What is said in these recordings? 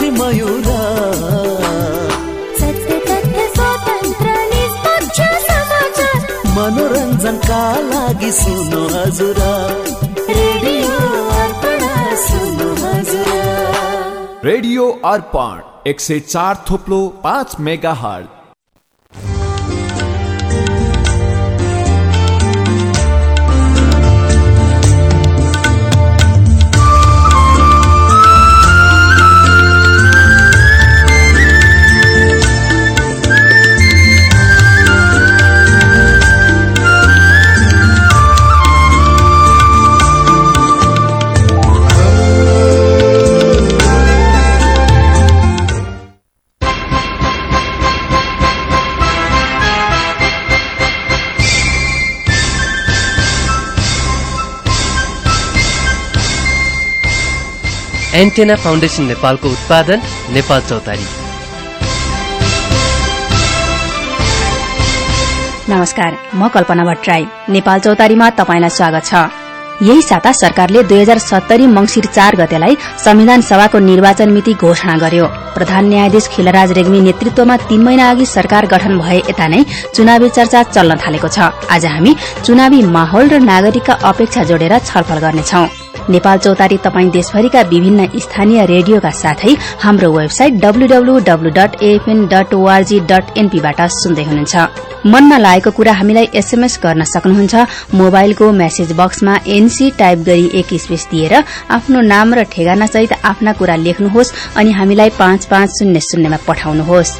मयुरा मनोरञ्जनका लागि सुन्नु हजुर। रेडियो अर्पण सुन्नु हजुर। रेडियो अर्पण एक सय चार थोप्लो पाँच मेगा हट एन्टेना फाउन्डेसन नेपालको उत्पादन नेपाल चौतारी। नमस्कार म कल्पना भट्टराई। नेपाल चौतारीमा तपाईँलाई स्वागत छ। यही साता सरकारले दुई हजार सत्तरी मंगिर चार गतेलाई संविधान सभाको निर्वाचन मिति घोषणा गर्यो। प्रधान न्यायाधीश खिलराज रेग्मी नेतृत्वमा तीन महिना अघि सरकार गठन भए यता नै चुनावी चर्चा चल्न थालेको छ। आज हामी चुनावी माहौल र नागरिकका अपेक्षा जोडेर छलफल गर्नेछौं। नेपाल चौतारी तपाई देशभरिका विभिन्न स्थानीय रेडियोका साथै हाम्रो वेबसाइट डब्लूडब्लूडब्लू डट सुन्दै हुनुहुन्छ। मनमा लागेको कुरा हामीलाई एसएमएस गर्न सक्नुहुन्छ। मोबाइलको मेसेज बक्समा एनसी टाइप गरी एक स्पेस दिएर आफ्नो नाम र ठेगाना सहित आफ्ना कुरा लेख्नुहोस् अनि हामीलाई पाँच पाँच शून्य शून्यमा पठाउनुहोस्।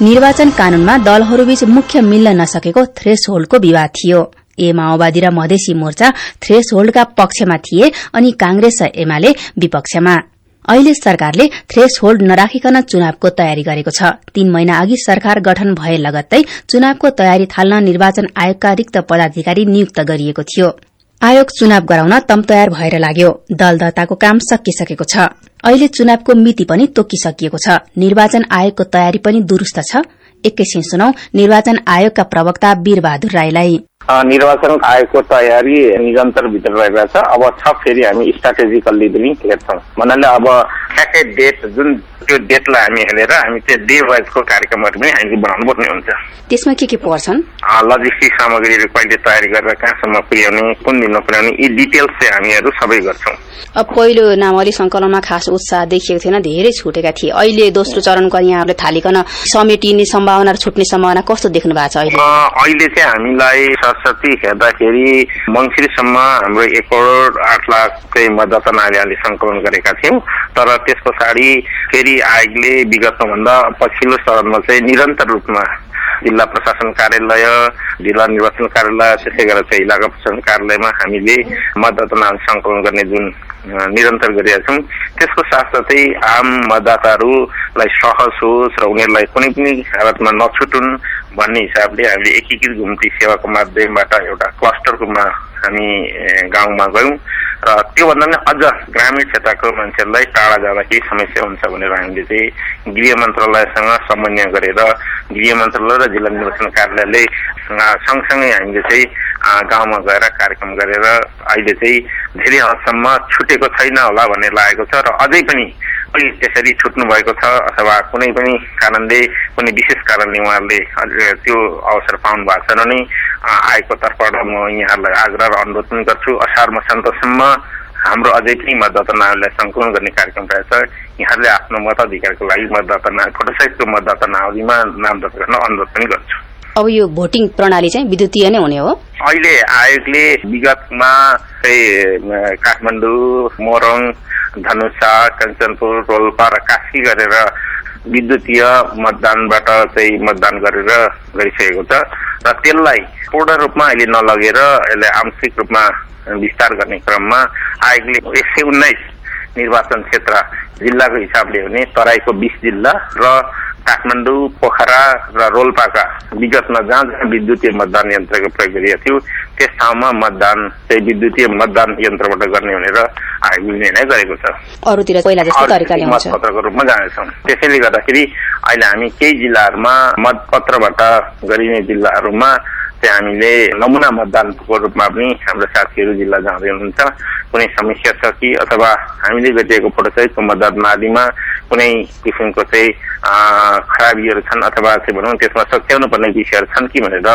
निर्वाचन कानूनमा दलहरूबीच मुख्य मिल्न नसकेको थ्रेस होल्डको विवाद थियो। ए माओवादी र मधेसी मोर्चा थ्रेस होल्डका पक्षमा थिए अनि कांग्रेस र एमाले विपक्षमा। अहिले सरकारले थ्रेस होल्ड नराखिकन चुनावको तयारी गरेको छ। तीन महिना अघि सरकार गठन भए लगत्तै चुनावको तयारी थाल्न निर्वाचन आयोगका रिक्त पदाधिकारी नियुक्त गरिएको थियो। आयोग चुनाव गराउन तम तयार भएर लाग्यो। दल दर्ताको काम सकिसकेको छ। अहिले चुनावको मिति पनि तोकिसकिएको छ। निर्वाचन आयोगको तयारी पनि दुरूस्त छ। एकैछिन सुनौ निर्वाचन आयोगका प्रवक्ता वीरबहादुर राईलाई। निर्वाचन आयोगको तयारी निरन्तर भित्र रहेको छ। अब छ फेरि हामी स्ट्राटेजिकल्ली पनि हेर्छौँ। भन्नाले अब ठ्याक्कै डेट जुन त्यो डेटलाई हामी हेरेर हामी त्यो डे वाइजको कार्यक्रमहरू पनि हामीले बनाउनु पर्ने हुन्छ। त्यसमा के के पर्छन्? लजिस्टिक सामग्रीहरू कहिले तयारी गरेर कहाँसम्म पुर्याउने कुन दिनमा पुर्याउने यी डिटेल्स चाहिँ हामीहरू सबै गर्छौँ। अब पहिलो नामावली संकलनमा खास उत्साह देखिएको थिएन धेरै छुटेका थिए। अहिले दोस्रो चरणको यहाँहरूले थालिकन समेटिने सम्भावना र छुट्ने सम्भावना कस्तो देख्नु भएको छ अहिले? अहिले चाहिँ हामीलाई सरस्वती हेर्दाखेरि मङ्सिरसम्म हाम्रो एक करोड आठ लाखकै मतदाता नागरिकले सङ्कलन गरेका थियौँ। तर त्यस पछाडि फेरि आयोगले विगतमा भन्दा पछिल्लो चरणमा चाहिँ निरन्तर रूपमा जिल्ला प्रशासन कार्यालय जिल्ला निर्वाचन कार्यालय त्यसै गरेर चाहिँ इलाका प्रशासन कार्यालयमा हामीले मतदाता नाम सङ्कलन गर्ने जुन निरन्तर गरिरहेका छौँ। त्यसको साथसाथै आम मतदाताहरूलाई सहज होस् र उनीहरूलाई कुनै पनि हालतमा नछुटुन्। भन्ने हिसाबले हामीले एकीकृत घुम्ती सेवाको माध्यमबाट एउटा क्लस्टरको हामी गाउँमा गयौँ। र त्योभन्दा पनि अझ ग्रामीण क्षेत्रको मान्छेहरूलाई टाढा जाँदा केही समस्या हुन्छ भनेर हामीले चाहिँ गृह मन्त्रालयसँग समन्वय गरेर गृह मन्त्रालय र जिल्ला निर्वाचन कार्यालयले सँगसँगै हामीले चाहिँ गाउँमा गएर कार्यक्रम गरेर अहिले चाहिँ धेरै हदसम्म छुटेको छैन होला भन्ने लागेको छ र अझै पनि त्यसरी छुट्नु भएको छ अथवा कुनै पनि कारणले कुनै विशेष कारणले उहाँहरूले त्यो अवसर पाउनु भएको छ भने आएको तर्फबाट म यहाँहरूलाई आग्रह र अनुरोध पनि गर्छु। असार मसान्तसम्म हाम्रो अझै पनि मतदाता सङ्कलन गर्ने कार्यक्रम रहेछ। यहाँहरूले आफ्नो मताधिकारको लागि मतदाता ना फोटोसहितको मतदाता नावलीमा नाम दर्ता गर्न अनुरोध पनि गर्छु। अब यो भोटिङ प्रणाली चाहिँ विद्युतीय नै हुने हो। अहिले आयोगले विगतमा काठमाडौँ मोरङ धनुषा कञ्चनपुर रोल्पा र काशी गरेर विद्युतीय मतदानबाट चाहिँ मतदान गरेर गरिसकेको छ र त्यसलाई पूर्ण रूपमा अहिले नलगेर यसलाई आंशिक रूपमा विस्तार गर्ने क्रममा आयोगले एक सय उन्नाइस निर्वाचन क्षेत्र जिल्लाको हिसाबले भने तराईको बिस जिल्ला र काठमाडौँ पोखरा र रोल्पाका विगतमा जहाँ जहाँ विद्युतीय मतदान यन्त्रको प्रयोग गरिएको थियो त्यस ठाउँमा मतदान चाहिँ विद्युतीय मतदान यन्त्रबाट गर्ने भनेर आयोगले निर्णय गरेको छ। अरूतिर पहिला जस्तो तरिकाले हुन्छ। मतपत्रको रूपमा जानेछौँ। त्यसैले गर्दाखेरि अहिले हामी केही जिल्लाहरूमा मतपत्रबाट गरिने जिल्लाहरूमा चाहिँ हामीले नमुना मतदानको रूपमा पनि हाम्रो साथीहरू जिल्ला जाँदै हुनुहुन्छ। कुनै समस्या छ कि अथवा हामीले गरिएको फोटोसहितको मतदान प्रणालीमा कुनै किसिमको चाहिँ खराबीहरू छन् अथवा चाहिँ भनौँ त्यसमा सच्याउनु पर्ने विषयहरू छन् कि भनेर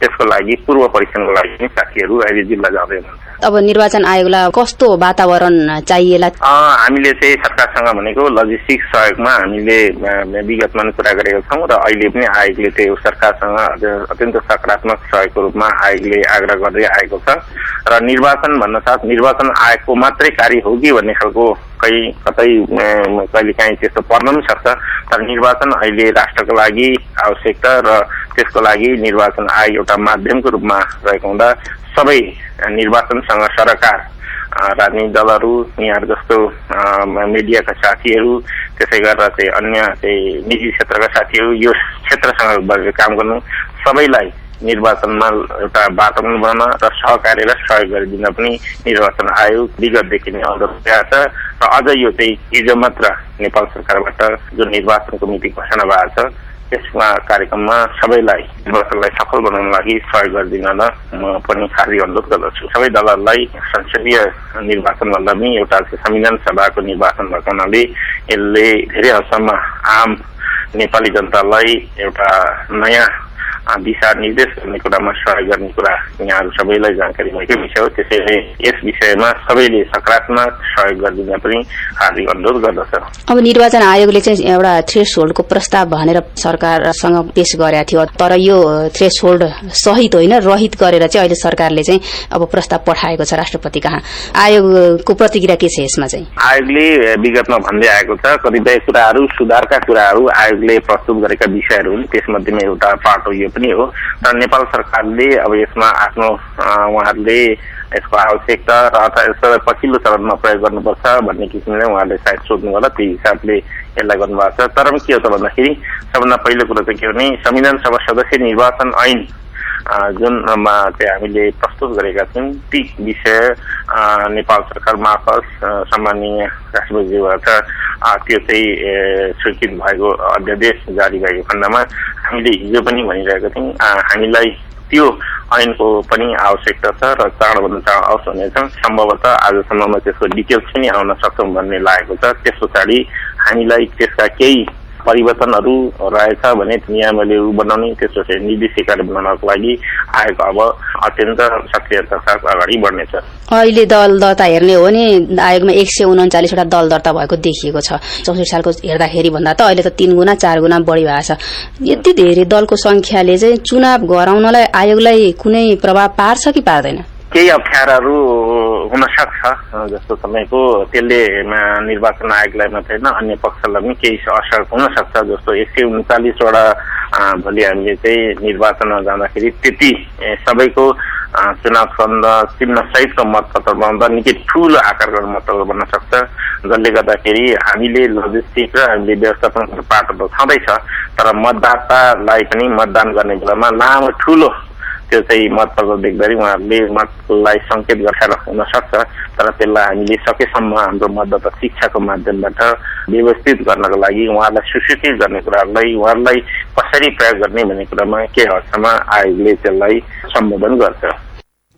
त्यसको लागि पूर्व परीक्षणको लागि पनि साथीहरू अहिले जिल्ला जाँदै हुनुहुन्छ अब निर्वाचन आयोगलाई कस्तो वातावरण चाहिएला हामीले चाहिँ सरकारसँग भनेको लजिस्टिक सहयोगमा हामीले विगतमा पनि कुरा गरेका छौँ र अहिले पनि आयोगले त्यो सरकारसँग अत्यन्त सकारात्मक सहयोगको रूपमा आयोगले आग्रह गर्दै आएको छ। र निर्वाचन भन्न साथ निर्वाचन आयोगको मात्रै कार्य हो कि भन्ने खालको कहीँ कतै कहिले काहीँ त्यस्तो पर्न पनि सक्छ। तर निर्वाचन अहिले राष्ट्रको लागि आवश्यकता र त्यसको लागि निर्वाचन आयोग एउटा माध्यमको रूपमा रहेको हुँदा सबै निर्वाचनसँग सरकार राजनीतिक दलहरू यहाँहरू जस्तो मिडियाका साथीहरू त्यसै गरेर चाहिँ अन्य चाहिँ निजी क्षेत्रका साथीहरू यो क्षेत्रसँग काम गर्नु सबैलाई निर्वाचनमा एउटा वातावरण बनाउन र सहकार्य र सहयोग गरिदिन पनि निर्वाचन आयोग विगतदेखि नै अवगत छ र अझ यो चाहिँ हिजो मात्र नेपाल सरकारबाट जुन निर्वाचनको मिति घोषणा भएको छ त्यसमा कार्यक्रममा सबैलाई निर्वाचनलाई सफल बनाउन लागि सहयोग गरिदिन म पनि खाली अनुरोध गर्दछु। सबै दलहरूलाई संसदीय निर्वाचन भन्दा पनि एउटा संविधान सभाको निर्वाचन भएको हुनाले यसले धेरै हदसम्म आम नेपाली जनतालाई एउटा नयाँ दिशा निर्देश गर्ने कुरामा सहयोग गर्ने कुरा यहाँहरू सबैलाई जानकारी भएकै विषय हो त्यसैले यस विषयमा सबैले सकारात्मक सहयोग गरिदिन पनि हार्दिक अनुरोध गर्दछ अब निर्वाचन आयोगले चाहिँ एउटा थ्रेस होल्डको प्रस्ताव भनेर सरकारसँग पेश गरेका थियो तर यो थ्रेस होल्ड सहित होइन रहित गरेर चाहिँ अहिले सरकारले चाहिँ अब प्रस्ताव पठाएको छ राष्ट्रपति कहाँ आयोगको प्रतिक्रिया के छ यसमा चाहिँ आयोगले विगतमा भन्दै आएको छ कतिपय कुराहरू सुधारका कुराहरू आयोगले प्रस्तुत गरेका विषयहरू हुन् त्यसमध्येमा एउटा पाटो यो पनि हो। तर नेपाल सरकारले अब यसमा आफ्नो उहाँहरूले यसको आवश्यकता र अथवा यसलाई पछिल्लो चरणमा प्रयोग गर्नुपर्छ भन्ने किसिमले उहाँहरूले सायद सोध्नु होला त्यही हिसाबले यसलाई गर्नुभएको छ। तर पनि के हो त भन्दाखेरि सबभन्दा पहिलो कुरो चाहिँ के हो भने संविधान सभा सदस्य निर्वाचन ऐन जुनमा चाहिँ हामीले प्रस्तुत गरेका थियौँ ती विषय नेपाल सरकार मार्फत सामान्य राष्ट्रपतिज्यूबाट त्यो चाहिँ स्वीकृत भएको अध्यादेश जारी भएको खण्डमा हामीले हिजो पनि भनिरहेका थियौँ। हामीलाई त्यो ऐनको पनि आवश्यकता छ र चाँडोभन्दा चाँडो आओस् हुनेछ सम्भवतः आजसम्ममा त्यसको डिटेल्स पनि आउन सक्छौँ भन्ने लागेको छ। त्यस पछाडि हामीलाई त्यसका केही परिवर्तनहरू रहेछ भने नियमहरू बनाउने त्यसपछि निर्देशिकाहरू बनाउनको लागि आयोग अब अत्यन्त सक्रियताका साथ अगाडि बढ्नेछ। अहिले दल दर्ता हेर्ने हो भने आयोगमा एक सय उन्चालिसवटा दल दर्ता भएको देखिएको छ। चौसठी सालको हेर्दाखेरि भन्दा त अहिले त तीन गुणा चार गुणा बढी भएको छ। यति धेरै दलको संख्याले चाहिँ चुनाव गराउनलाई आयोगलाई कुनै प्रभाव पार्छ कि पार्दैन? केही अप्ठ्याराहरू हुन सक्छ। जस्तो तपाईँको त्यसले निर्वाचन आयोगलाई मात्रै होइन अन्य पक्षलाई पनि केही असर हुन सक्छ। जस्तो एक सय उन्चालिसवटा भोलि हामीले चाहिँ निर्वाचनमा जाँदाखेरि त्यति सबैको चुनाव छन्द चिन्ह सहितको मतपत्र बनाउँदा निकै ठुलो आकारको मतपत्र बन्न सक्छ। जसले गर्दाखेरि हामीले लजिस्टिक र हामीले व्यवस्थापन पाटो त छँदैछ तर मतदातालाई पनि मतदान गर्ने बेलामा लामो ठुलो त्यो चाहिँ मतपत्र देख्दाखेरि उहाँहरूले मतलाई सङ्केत गरेर हुन सक्छ तर त्यसलाई हामीले सकेसम्म हाम्रो मतदाता शिक्षाको माध्यमबाट व्यवस्थित गर्नको लागि उहाँलाई सुसूचित गर्ने कुराहरूलाई उहाँहरूलाई कसरी प्रयोग गर्ने भन्ने कुरामा के हदसम्म आयोगले त्यसलाई सम्बोधन गर्छ।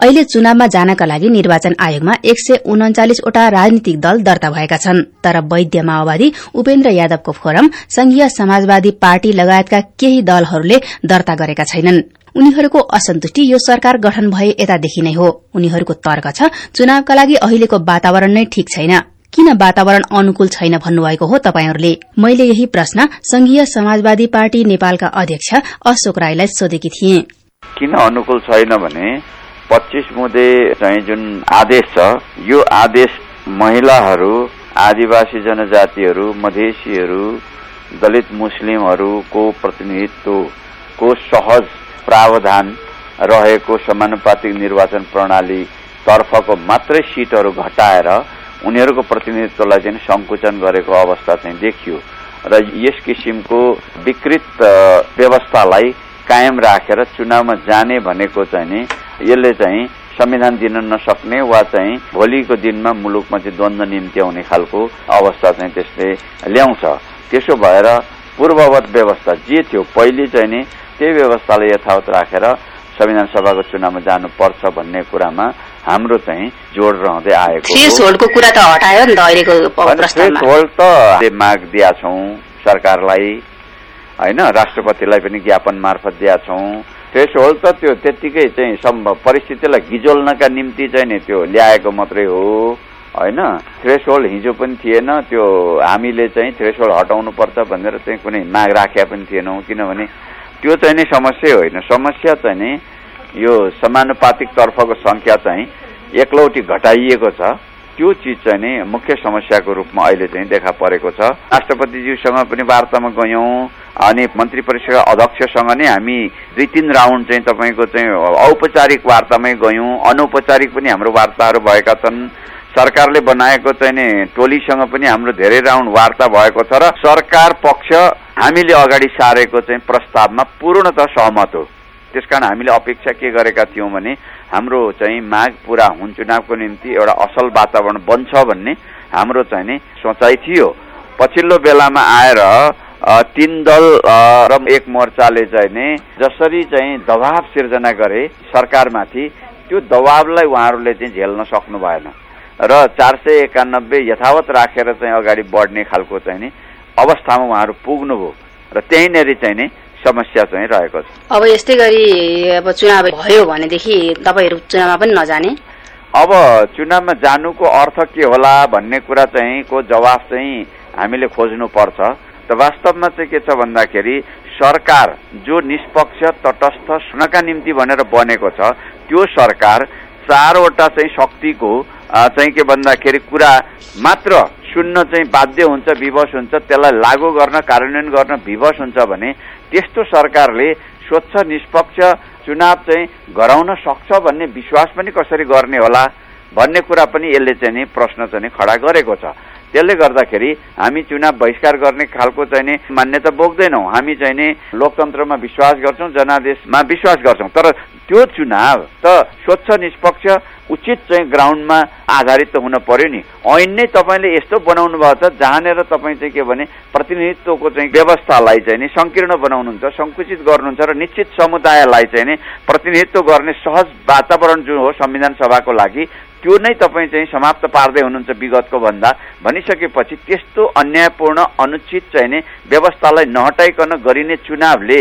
अहिले चुनावमा जानका लागि निर्वाचन आयोगमा एक सय उन्चालिसवटा राजनीतिक दल दर्ता भएका छन् तर वैद्य माओवादी उपेन्द्र यादवको फोरम संघीय समाजवादी पार्टी लगायतका केही दलहरूले दर्ता गरेका छैनन्। उनीहरूको असन्तुष्टि यो सरकार गठन भए यतादेखि नै हो। उनीहरूको तर्क छ चुनावका लागि अहिलेको वातावरण नै ठिक छैन। किन वातावरण अनुकूल छैन भन्नुभएको हो तपाईँहरूले? मैले यही प्रश्न संघीय समाजवादी पार्टी नेपालका अध्यक्ष अशोक राईलाई सोधेकी थिए। किन अनुकूल छैन भने पच्चिस मुदे चाहिँ जुन आदेश छ यो आदेश महिलाहरू आदिवासी जनजातिहरू मधेसीहरू दलित मुस्लिमहरूको प्रतिनिधित्वको सहज प्रावधान रहेको समानुपातिक निर्वाचन प्रणाली तर्फको मात्रै सिटहरू घटाएर उनीहरूको प्रतिनिधित्वलाई चाहिँ सङ्कुचन गरेको अवस्था चाहिँ देखियो र यस किसिमको विकृत व्यवस्थालाई कायम राखेर चुनावमा जाने भनेको चाहिँ नि यसले चाहिँ संविधान दिन नसक्ने वा चाहिँ भोलिको दिनमा मुलुकमा चाहिँ द्वन्द्व निम्ति आउने खालको अवस्था चाहिँ त्यसले ल्याउँछ। त्यसो भएर पूर्ववत व्यवस्था जे थियो पहिले चाहिँ नि त्यही व्यवस्थालाई यथावत राखेर संविधान सभाको चुनावमा जानुपर्छ भन्ने कुरामा हाम्रो चाहिँ जोड रहँदै आएको कुरा त हटायो नि त अहिलेको माग दिया छौँ सरकारलाई होइन राष्ट्रपतिलाई पनि ज्ञापन मार्फत दिया छौँ। थ्रेसहोल्ड त त्यो त्यत्तिकै चाहिँ सम्भव परिस्थितिलाई गिजोल्नका निम्ति चाहिँ नि त्यो ल्याएको मात्रै हो होइन। थ्रेसहोल्ड हिजो पनि थिएन त्यो हामीले चाहिँ थ्रेसहोल्ड हटाउनु पर्छ भनेर चाहिँ कुनै माग राखेका पनि थिएनौँ। किनभने त्यो चाहिँ नि समस्या होइन। समस्या चाहिँ नि यो समानुपातिक तर्फको सङ्ख्या चाहिँ एकलौटी घटाइएको छ। त्यो चिज चाहिँ नि मुख्य समस्याको रूपमा अहिले चाहिँ देखा परेको छ। राष्ट्रपतिज्यूसँग पनि वार्तामा गयौँ अनि मन्त्री परिषदका अध्यक्षसँग नै हामी दुई तिन राउन्ड चाहिँ तपाईँको चाहिँ औपचारिक वार्तामै गयौँ। अनौपचारिक पनि हाम्रो वार्ताहरू भएका छन्। सरकारले बनाएको चाहिँ नि टोलीसँग पनि हाम्रो धेरै राउन्ड वार्ता भएको छ र सरकार पक्ष हामीले अगाडि सारेको चाहिँ प्रस्तावमा पूर्णतः सहमत हो। त्यसकारण हामीले अपेक्षा के गरेका थियौँ भने हाम्रो चाहिँ माग पुरा हुन् चुनावको निम्ति एउटा असल वातावरण बन्छ भन्ने हाम्रो चाहिँ नि सोचाइ थियो। पछिल्लो बेलामा आएर तीन दल र एक मोर्चाले चाहिँ नि जसरी चाहिँ दबाव सिर्जना गरे सरकारमाथि त्यो दबावलाई उहाँहरूले चाहिँ झेल्न सक्नु भएन। र चार सय एकानब्बे यथावत राखेर चाहिँ अगाडि बढ्ने खालको चाहिँ नि अवस्थामा उहाँहरू पुग्नुभयो र त्यहीँनिर चाहिँ नि समस्या चाहिँ रहेको छ। अब यस्तै गरी अब चुनाव भयो भनेदेखि तपाईँहरू चुनावमा पनि नजाने? अब चुनावमा जानुको अर्थ के होला भन्ने कुरा चाहिँ को जवाफ चाहिँ हामीले खोज्नु पर्छ त वास्तवमा चाहिँ के छ भन्दाखेरि सरकार जो निष्पक्ष तटस्थ सुनका निम्ति भनेर बनेको छ त्यो सरकार चारवटा चाहिँ शक्तिको चाहिँ के भन्दाखेरि कुरा मात्र सुन्न चाहिँ बाध्य हुन्छ विवश हुन्छ त्यसलाई लागू गर्न कार्यान्वयन गर्न विवश हुन्छ भने त्यस्तो सरकारले स्वच्छ निष्पक्ष चुनाव चाहिँ गराउन सक्छ भन्ने विश्वास पनि कसरी गर्ने होला भन्ने कुरा पनि यसले चाहिँ नि प्रश्न चाहिँ खडा गरेको छ। त्यसले गर्दाखेरि हामी चुनाव बहिष्कार गर्ने खालको चाहिँ नि मान्यता बोक्दैनौँ। हामी चाहिँ नि लोकतन्त्रमा विश्वास गर्छौँ जनादेशमा विश्वास गर्छौँ। तर त्यो चुनाव त स्वच्छ निष्पक्ष उचित चाहिँ ग्राउन्डमा आधारित त हुन पर्यो नि। ऐन नै तपाईँले यस्तो बनाउनु भएको छ जहाँनिर तपाईँ चाहिँ के भने प्रतिनिधित्वको चाहिँ व्यवस्थालाई चाहिँ नि सङ्कीर्ण बनाउनुहुन्छ सङ्कुचित गर्नुहुन्छ र निश्चित समुदायलाई चाहिँ नि प्रतिनिधित्व गर्ने सहज वातावरण जो हो संविधान सभाको लागि त्यो नै तपाईँ चाहिँ समाप्त पार्दै हुनुहुन्छ विगतको भन्दा। भनिसकेपछि त्यस्तो अन्यायपूर्ण अनुचित चाहिँ नि व्यवस्थालाई नहटाइकन गरिने चुनावले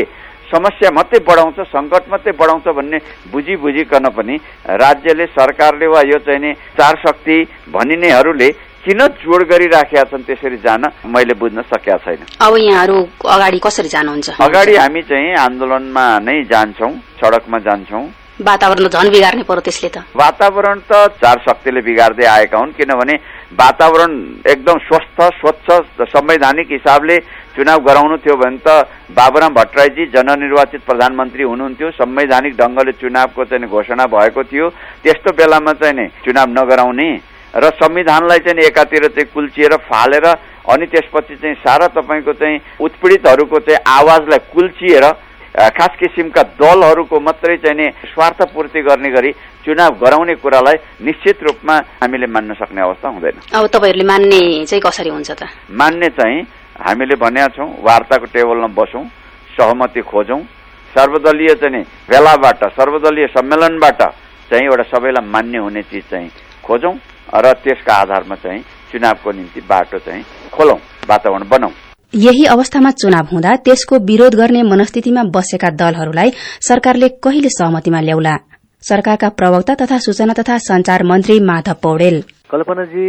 समस्या मात्रै बढाउँछ सङ्कट मात्रै बढाउँछ भन्ने बुझी बुझिकन पनि राज्यले सरकारले वा यो चाहिँ नि चार शक्ति भनिनेहरूले किन जोड गरिराखेका छन् त्यसरी जान मैले बुझ्न सकेका छैन। अब यहाँहरू अगाडि कसरी जानुहुन्छ? अगाडि हामी चाहिँ आन्दोलनमा नै जान्छौँ सडकमा जान्छौँ। वातावरण झन् बिगार्ने पर्यो त्यसले त। वातावरण त चार शक्तिले बिगार्दै आएका हुन् किनभने वातावरण एकदम स्वस्थ स्वच्छ संवैधानिक हिसाबले चुनाव गराउनु थियो भने त बाबुराम भट्टराईजी जननिर्वाचित प्रधानमन्त्री हुनुहुन्थ्यो। संवैधानिक ढङ्गले चुनावको चाहिँ घोषणा भएको थियो। त्यस्तो बेलामा चाहिँ नि चुनाव नगराउने र संविधानलाई चाहिँ एकातिर चाहिँ कुल्चिएर फालेर अनि त्यसपछि चाहिँ सारा तपाईँको चाहिँ उत्पीडितहरूको चाहिँ आवाजलाई कुल्चिएर खास किसिमका दलहरूको मात्रै चाहिँ नि स्वार्थ पूर्ति गर्ने गरी चुनाव गराउने कुरालाई निश्चित रूपमा हामीले मान्न सक्ने अवस्था हुँदैन। अब तपाईँहरूले मान्ने चाहिँ कसरी हुन्छ त? मान्ने चाहिँ हामीले भनेका छौँ वार्ताको टेबलमा बसौँ सहमति खोजौँ सर्वदलीय चाहिँ नि भेलाबाट सर्वदलीय सम्मेलनबाट चाहिँ एउटा सबैलाई मान्य हुने चिज चाहिँ खोजौँ र त्यसका आधारमा चाहिँ चुनावको निम्ति बाटो चाहिँ खोलौँ वातावरण बनाऊ। यही अवस्थामा चुनाव हुँदा त्यसको विरोध गर्ने मनस्थितिमा बसेका दलहरूलाई सरकारले कहिले सहमतिमा ल्याउला? सरकारका प्रवक्ता तथा सूचना तथा संचार मन्त्री माधव पौडेल। कल्पनाजी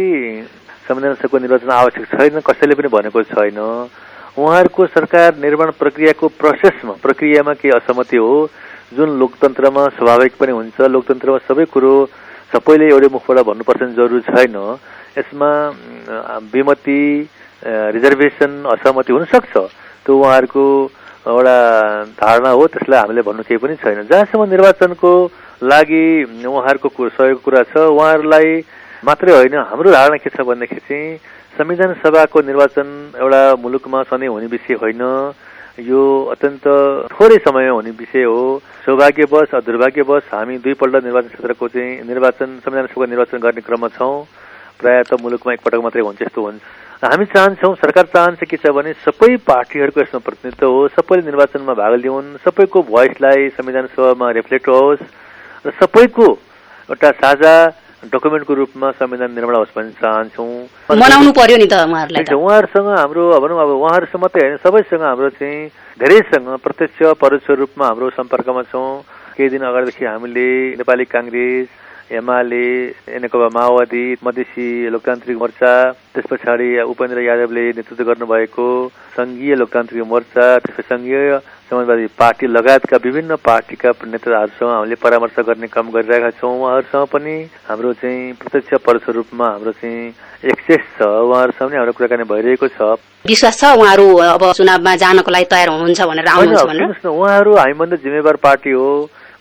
संविधान सभाको निर्वाचन आवश्यक छैन कसैले पनि भनेको छैन। उहाँहरूको सरकार निर्माण प्रक्रियाको प्रोसेसमा प्रक्रियामा केही असहमति हो? जुन लोकतन्त्रमा स्वाभाविक पनि हुन्छ लोकतन्त्रमा सबै कुरो सबैले एउटै मुखबाट भन्नुपर्छ जरुरी छैन। यसमा विमति रिजर्भेसन असहमति हुन सक्छ त्यो उहाँहरूको एउटा धारणा हो त्यसलाई हामीले भन्नु केही पनि छैन। जहाँसम्म निर्वाचनको लागि उहाँहरूको सहयोगको कुरा छ उहाँहरूलाई मात्रै होइन हाम्रो धारणा के छ भनेदेखि चाहिँ संविधान सभाको निर्वाचन एउटा मुलुकमा सधैँ हुने विषय होइन। यो अत्यन्त थोरै समयमा हुने विषय हो। सौभाग्यवश दुर्भाग्यवश हामी दुईपल्ट निर्वाचन क्षेत्रको चाहिँ निर्वाचन संविधान सभाको निर्वाचन गर्ने क्रममा छौँ। प्रायः त मुलुकमा एकपटक मात्रै हुन्छ यस्तो हुन्छ। हामी चाहन्छौँ सरकार चाहन्छ के छ भने सबै पार्टीहरूको यसमा प्रतिनिधित्व हो सबैले निर्वाचनमा भाग लिउन् सबैको भोइसलाई संविधान सभामा रिफ्लेक्ट होस् र सबैको एउटा साझा डकुमेन्टको रूपमा संविधान निर्माण होस् भन्ने चाहन्छौँ। मनाउनु पर्यो नि त उहाँहरूलाई उहाँहरूसँग हाम्रो भनौँ अब उहाँहरूसँग मात्रै होइन सबैसँग हाम्रो चाहिँ धेरैसँग प्रत्यक्ष परोक्ष रूपमा हाम्रो सम्पर्कमा छौँ। केही दिन अगाडिदेखि हामीले नेपाली काङ्ग्रेस एमाले नेकपा माओवादी मधेसी लोकतान्त्रिक मोर्चा त्यस पछाडि उपेन्द्र यादवले नेतृत्व गर्नुभएको सङ्घीय लोकतान्त्रिक मोर्चा त्यसपछि सङ्घीय समाजवादी पार्टी लगायतका विभिन्न पार्टीका नेताहरूसँग हामीले परामर्श गर्ने काम गरिरहेका छौँ उहाँहरूसँग पनि हाम्रो चाहिँ प्रत्यक्ष परोक्ष रूपमा हाम्रो चाहिँ एक्सेस छ उहाँहरूसँग पनि हाम्रो कुराकानी भइरहेको छ विश्वास छ उहाँहरू अब चुनावमा जानको लागि तयार हुनुहुन्छ भनेर आउनुहुन्छ उहाँहरू हामीभन्दा जिम्मेवार पार्टी हो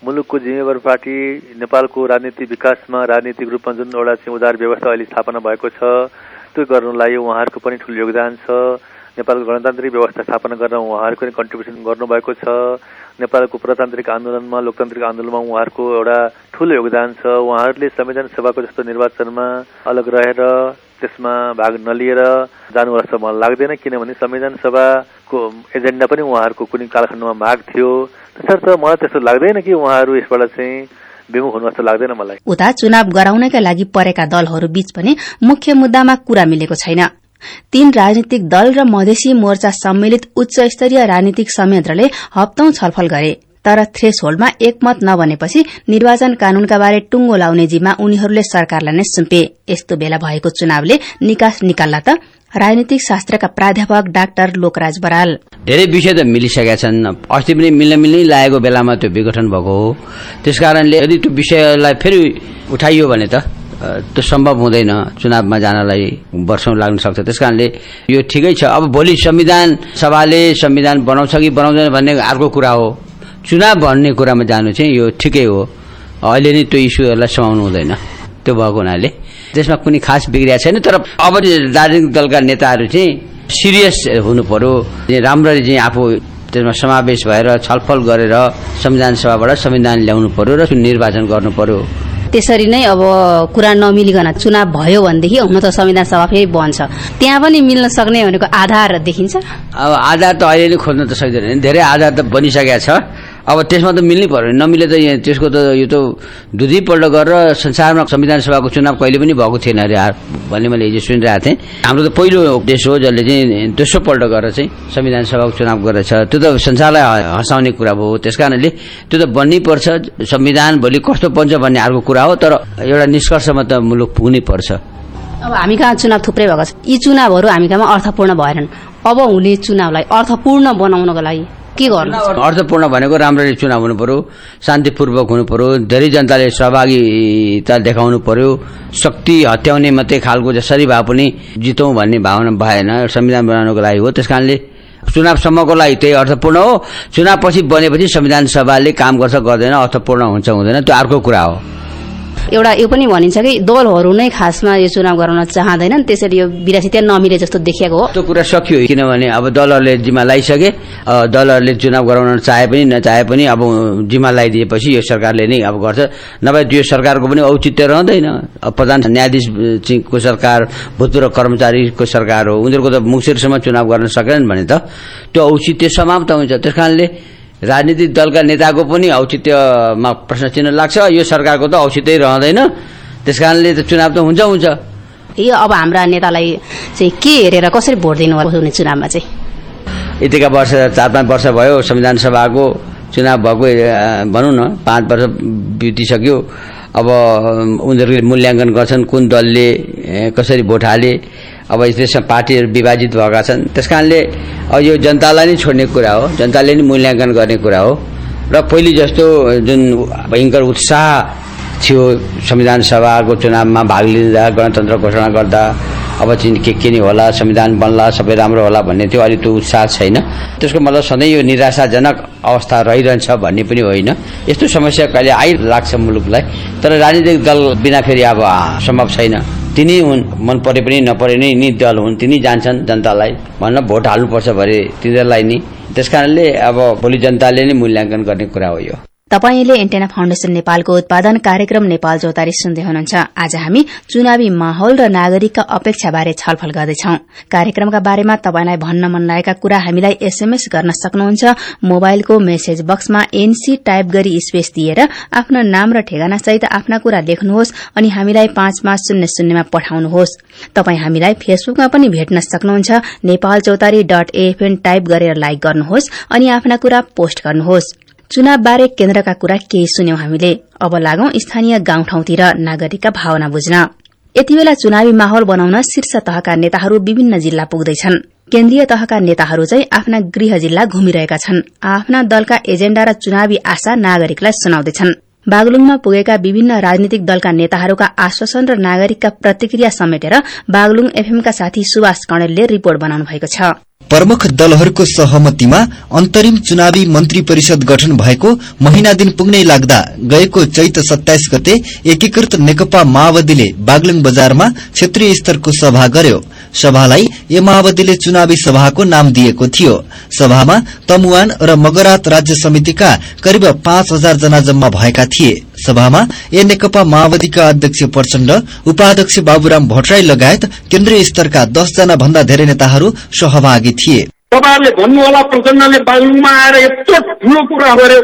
मुलुकको जिम्मेवार पार्टी नेपालको राजनीतिक विकासमा राजनीतिक रूपमा जुन एउटा चाहिँ उदार व्यवस्था अहिले स्थापना भएको छ त्यो गर्नलाई उहाँहरूको पनि ठुलो योगदान छ। नेपालको गणतान्त्रिक व्यवस्था स्थापना गर्न उहाँहरूको पनि कन्ट्रिब्युसन गर्नुभएको छ। नेपालको प्रजातान्त्रिक आन्दोलनमा लोकतान्त्रिक आन्दोलनमा उहाँहरूको एउटा ठुलो योगदान छ। उहाँहरूले संविधान सभाको जस्तो निर्वाचनमा अलग रहेर त्यसमा भाग नलिएर जानु जस्तो मलाई लाग्दैन किनभने संविधान सभाको एजेन्डा पनि उहाँहरूको कुनै कालखण्डमा माग थियो। त्यसर्थ मलाई त्यस्तो लाग्दैन कि उहाँहरू यसबाट चाहिँ लाग्दैन मलाई। उता चुनाव गराउनका लागि परेका दलहरू बीच पनि मुख्य मुद्दामा कुरा मिलेको छैन। तीन राजनीतिक दल र मधेसी मोर्चा सम्मिलित उच्च स्तरीय राजनीतिक संयन्त्रले हप्तौं छलफल गरे। तर थ्रेस होल्डमा एकमत नबनेपछि निर्वाचन कानूनका बारे टुङ्गो लाउने जिम्मा उनीहरूले सरकारलाई नै सुम्पे। यस्तो बेला भएको चुनावले निकास निकाल्ला त राजनीतिक शास्त्रका प्राध्यापक डाक्टर लोकराज बराल। धेरै विषय त मिलिसकेका छन्। अस्ति पनि मिल्न मिल्नै लागेको बेलामा त्यो विघटन भएको हो। त्यसकारणले यदि त्यो विषयलाई फेरि उठाइयो भने त त्यो सम्भव हुँदैन। चुनावमा जानलाई वर्षौं लाग्न सक्छ। त्यसकारणले यो ठिकै छ। अब भोलि संविधान सभाले संविधान बनाउँछ कि बनाउँदैन भन्ने अर्को कुरा हो। चुनाव भन्ने कुरामा जानु चाहिँ यो ठिकै हो। अहिले नै त्यो इस्युहरूलाई समाउनु हुँदैन त्यो भएको हुनाले। त्यसमा कुनै खास बिग्रिया छैन तर अब राजनीतिक दलका नेताहरू चाहिँ सिरियस हुनु पर्यो। राम्ररी चाहिँ आफू त्यसमा समावेश भएर छलफल गरेर संविधान सभाबाट संविधान ल्याउनु पर्यो र निर्वाचन गर्नु पर्यो। त्यसरी नै अब कुरा नमिलिकन चुनाव भयो भनेदेखि हुन त संविधान सभा फेरि बन्छ। त्यहाँ पनि मिल्न सक्ने भनेको आधार देखिन्छ। अब आधार त अहिले नै खोज्न त सकिँदैन। धेरै आधार त बनिसकेका छ। अब त्यसमा त मिल्नै पर्यो। नमिले त त्यसको त यो त दुधैपल्ट गरेर संसारमा संविधान सभाको चुनाव कहिले पनि भएको थिएन अरे भन्ने मैले हिजो सुनिरहेको थिएँ। हाम्रो त पहिलो देश हो जसले चाहिँ दोस्रोपल्ट गरेर चाहिँ संविधान सभाको चुनाव गरेछ। त्यो त संसारलाई हँसाउने कुरा भयो। त्यस कारणले त्यो त बन्नै पर्छ। संविधान भोलि कस्तो बन्छ भन्ने अर्को कुरा हो तर एउटा निष्कर्षमा त मुलुक पुग्नै पर्छ। अब हामी कहाँ चुनाव थुप्रै भएको छ? यी चुनावहरू हामी कहाँमा अर्थपूर्ण भएनन्। अब हुने चुनावलाई अर्थपूर्ण बनाउनको लागि के गर्नु? अर्थपूर्ण भनेको राम्ररी चुनाव हुनु पर्यो शान्तिपूर्वक हुनु पर्यो धेरै जनताले सहभागिता देखाउनु पर्यो शक्ति हत्याउने मात्रै खालको जसरी भए पनि जितौँ भन्ने भावना भएन संविधान बनाउनको लागि हो। त्यस कारणले चुनावसम्मको लागि त्यही अर्थपूर्ण हो। चुनावपछि बनेपछि संविधान सभाले काम गर्छ गर्दैन अर्थपूर्ण हुन्छ हुँदैन। त्यो अर्को कुरा हो। एउटा यो पनि भनिन्छ कि दलहरू नै खासमा यो चुनाव गराउन चाहँदैनन् त्यसरी यो बिरासी त्यहाँ नमिले जस्तो देखिएको हो। त्यो कुरा सकियो किनभने अब दलहरूले जिम्मा लगाइसके दलहरूले चुनाव गराउन चाहे पनि नचाहे पनि अब जिम्मा लगाइदिएपछि यो सरकारले नै अब गर्छ। नभए यो सरकारको पनि औचित्य रहँदैन। अब प्रधान न्यायाधीश चाहिँ को सरकार भूतपूर्व कर्मचारीको सरकार हो उनीहरूको त मुक्सिरसम्म चुनाव गर्न सकेनन् भने त। त्यो औचित्य समाप्त हुन्छ। त्यस कारणले राजनीतिक दलका नेताको पनि औचित्यमा प्रश्न चिन्ह लाग्छ। यो सरकारको त औचित्य रहँदैन। त्यस कारणले त चुनाव त हुन्छ हुन्छ। यो अब हाम्रा नेतालाई चाहिँ के हेरेर कसरी भोट दिनु हुने चुनावमा चाहिँ? यतिका वर्ष चार पाँच वर्ष भयो संविधान सभाको चुनाव भएको भनौँ न पाँच वर्ष बितिसक्यो। अब उनीहरूले मूल्याङ्कन गर्छन् कुन दलले कसरी भोट हाले। अब त्यसमा पार्टीहरू विभाजित भएका छन्। त्यस कारणले अब यो जनतालाई नै छोड्ने कुरा हो जनताले नै मूल्याङ्कन गर्ने कुरा हो। र पहिले जस्तो जुन भयङ्कर उत्साह थियो संविधान सभाको चुनावमा भाग लिँदा गणतन्त्र घोषणा गर्दा अब चाहिँ के के नि होला संविधान बन्ला सबै राम्रो होला भन्ने थियो अहिले त्यो उत्साह छैन। त्यसको मतलब सधैँ यो निराशाजनक अवस्था रहिरहन्छ भन्ने पनि होइन। यस्तो समस्या कहिले आइलाग्छ मुलुकलाई तर राजनीतिक दल बिना फेरि अब सम्भव छैन। तिनी हुन् मन परे पनि नपरे नै यिनी दल हुन् तिनी जान्छन् जनतालाई भन्न भोट हाल्नुपर्छ भरे तिनीहरूलाई नि। त्यसकारणले अब भोलि जनताले नै मूल्याङ्कन गर्ने कुरा हो यो। तपाईँले एन्टेना फाउन्डेशन नेपालको उत्पादन कार्यक्रम नेपाल चौतारी सुन्दै हुनुहुन्छ। आज हामी चुनावी माहौल र नागरिकका अपेक्षा बारे छलफल गर्दैछौ। कार्यक्रमका बारेमा तपाईँलाई भन्न मन लागेका कुरा हामीलाई एसएमएस गर्न सक्नुहुन्छ। मोबाइलको मेसेज बक्समा एनसी टाइप गरी स्पेस दिएर आफ्नो नाम र ठेगाना सहित आफ्ना कुरा लेख्नुहोस् अनि हामीलाई पाँच पाँच शून्य शून्यमा पठाउनुहोस्। तपाई हामीलाई फेसबुकमा पनि भेट्न सक्नुहुन्छ। Nepal Chautari dot FN type गरेर लाइक गर्नुहोस् अनि आफ्ना कुरा पोस्ट गर्नुहोस्। चुनाव बारे केन्द्रका कुरा केही सुन्यौं हामीले। अब लागौं स्थानीय गाउँठाउँतिर नागरिकका भावना बुझ्न। यति बेला चुनावी माहौल बनाउन शीर्ष तहका नेताहरू विभिन्न जिल्ला पुग्दैछन्। केन्द्रीय तहका नेताहरू चाहिँ आफ्ना गृह जिल्ला घुमिरहेका छन्। आफ्ना दलका एजेण्डा र चुनावी आशा नागरिकलाई सुनाउँदैछन्। बागलुङमा पुगेका विभिन्न राजनीतिक दलका नेताहरूका आश्वासन र नागरिकका प्रतिक्रिया समेटेर बागलुङ एफएमका साथी सुभाष कणेलले रिपोर्ट बनाउनु भएको छ। प्रमुख दलहरूको सहमतिमा अन्तरिम चुनावी मन्त्री परिषद गठन भएको महिना दिन पुग्नै लाग्दा गएको चैत सत्ताइस गते एकीकृत नेकपा माओवादीले बागलुङ बजारमा क्षेत्रीय स्तरको सभा गर्यो। सभालाई ए माओवादीले चुनावी सभाको नाम दिएको थियो। सभामा तमुवान र मगरात राज्य समितिका करिब पाँच हजार जना जम्मा भएका थिए। सभामा ए नेकपा माओवादीका अध्यक्ष प्रचण्ड उपाध्यक्ष बाबुराम भट्टराई लगायत केन्द्रीय स्तरका दसजना भन्दा धेरै नेताहरू सहभागी थिए। तपाईँहरूले भन्नुहोला प्रचण्डले बागलुङमा आएर यत्रो ठुलो कुरा गर्यो।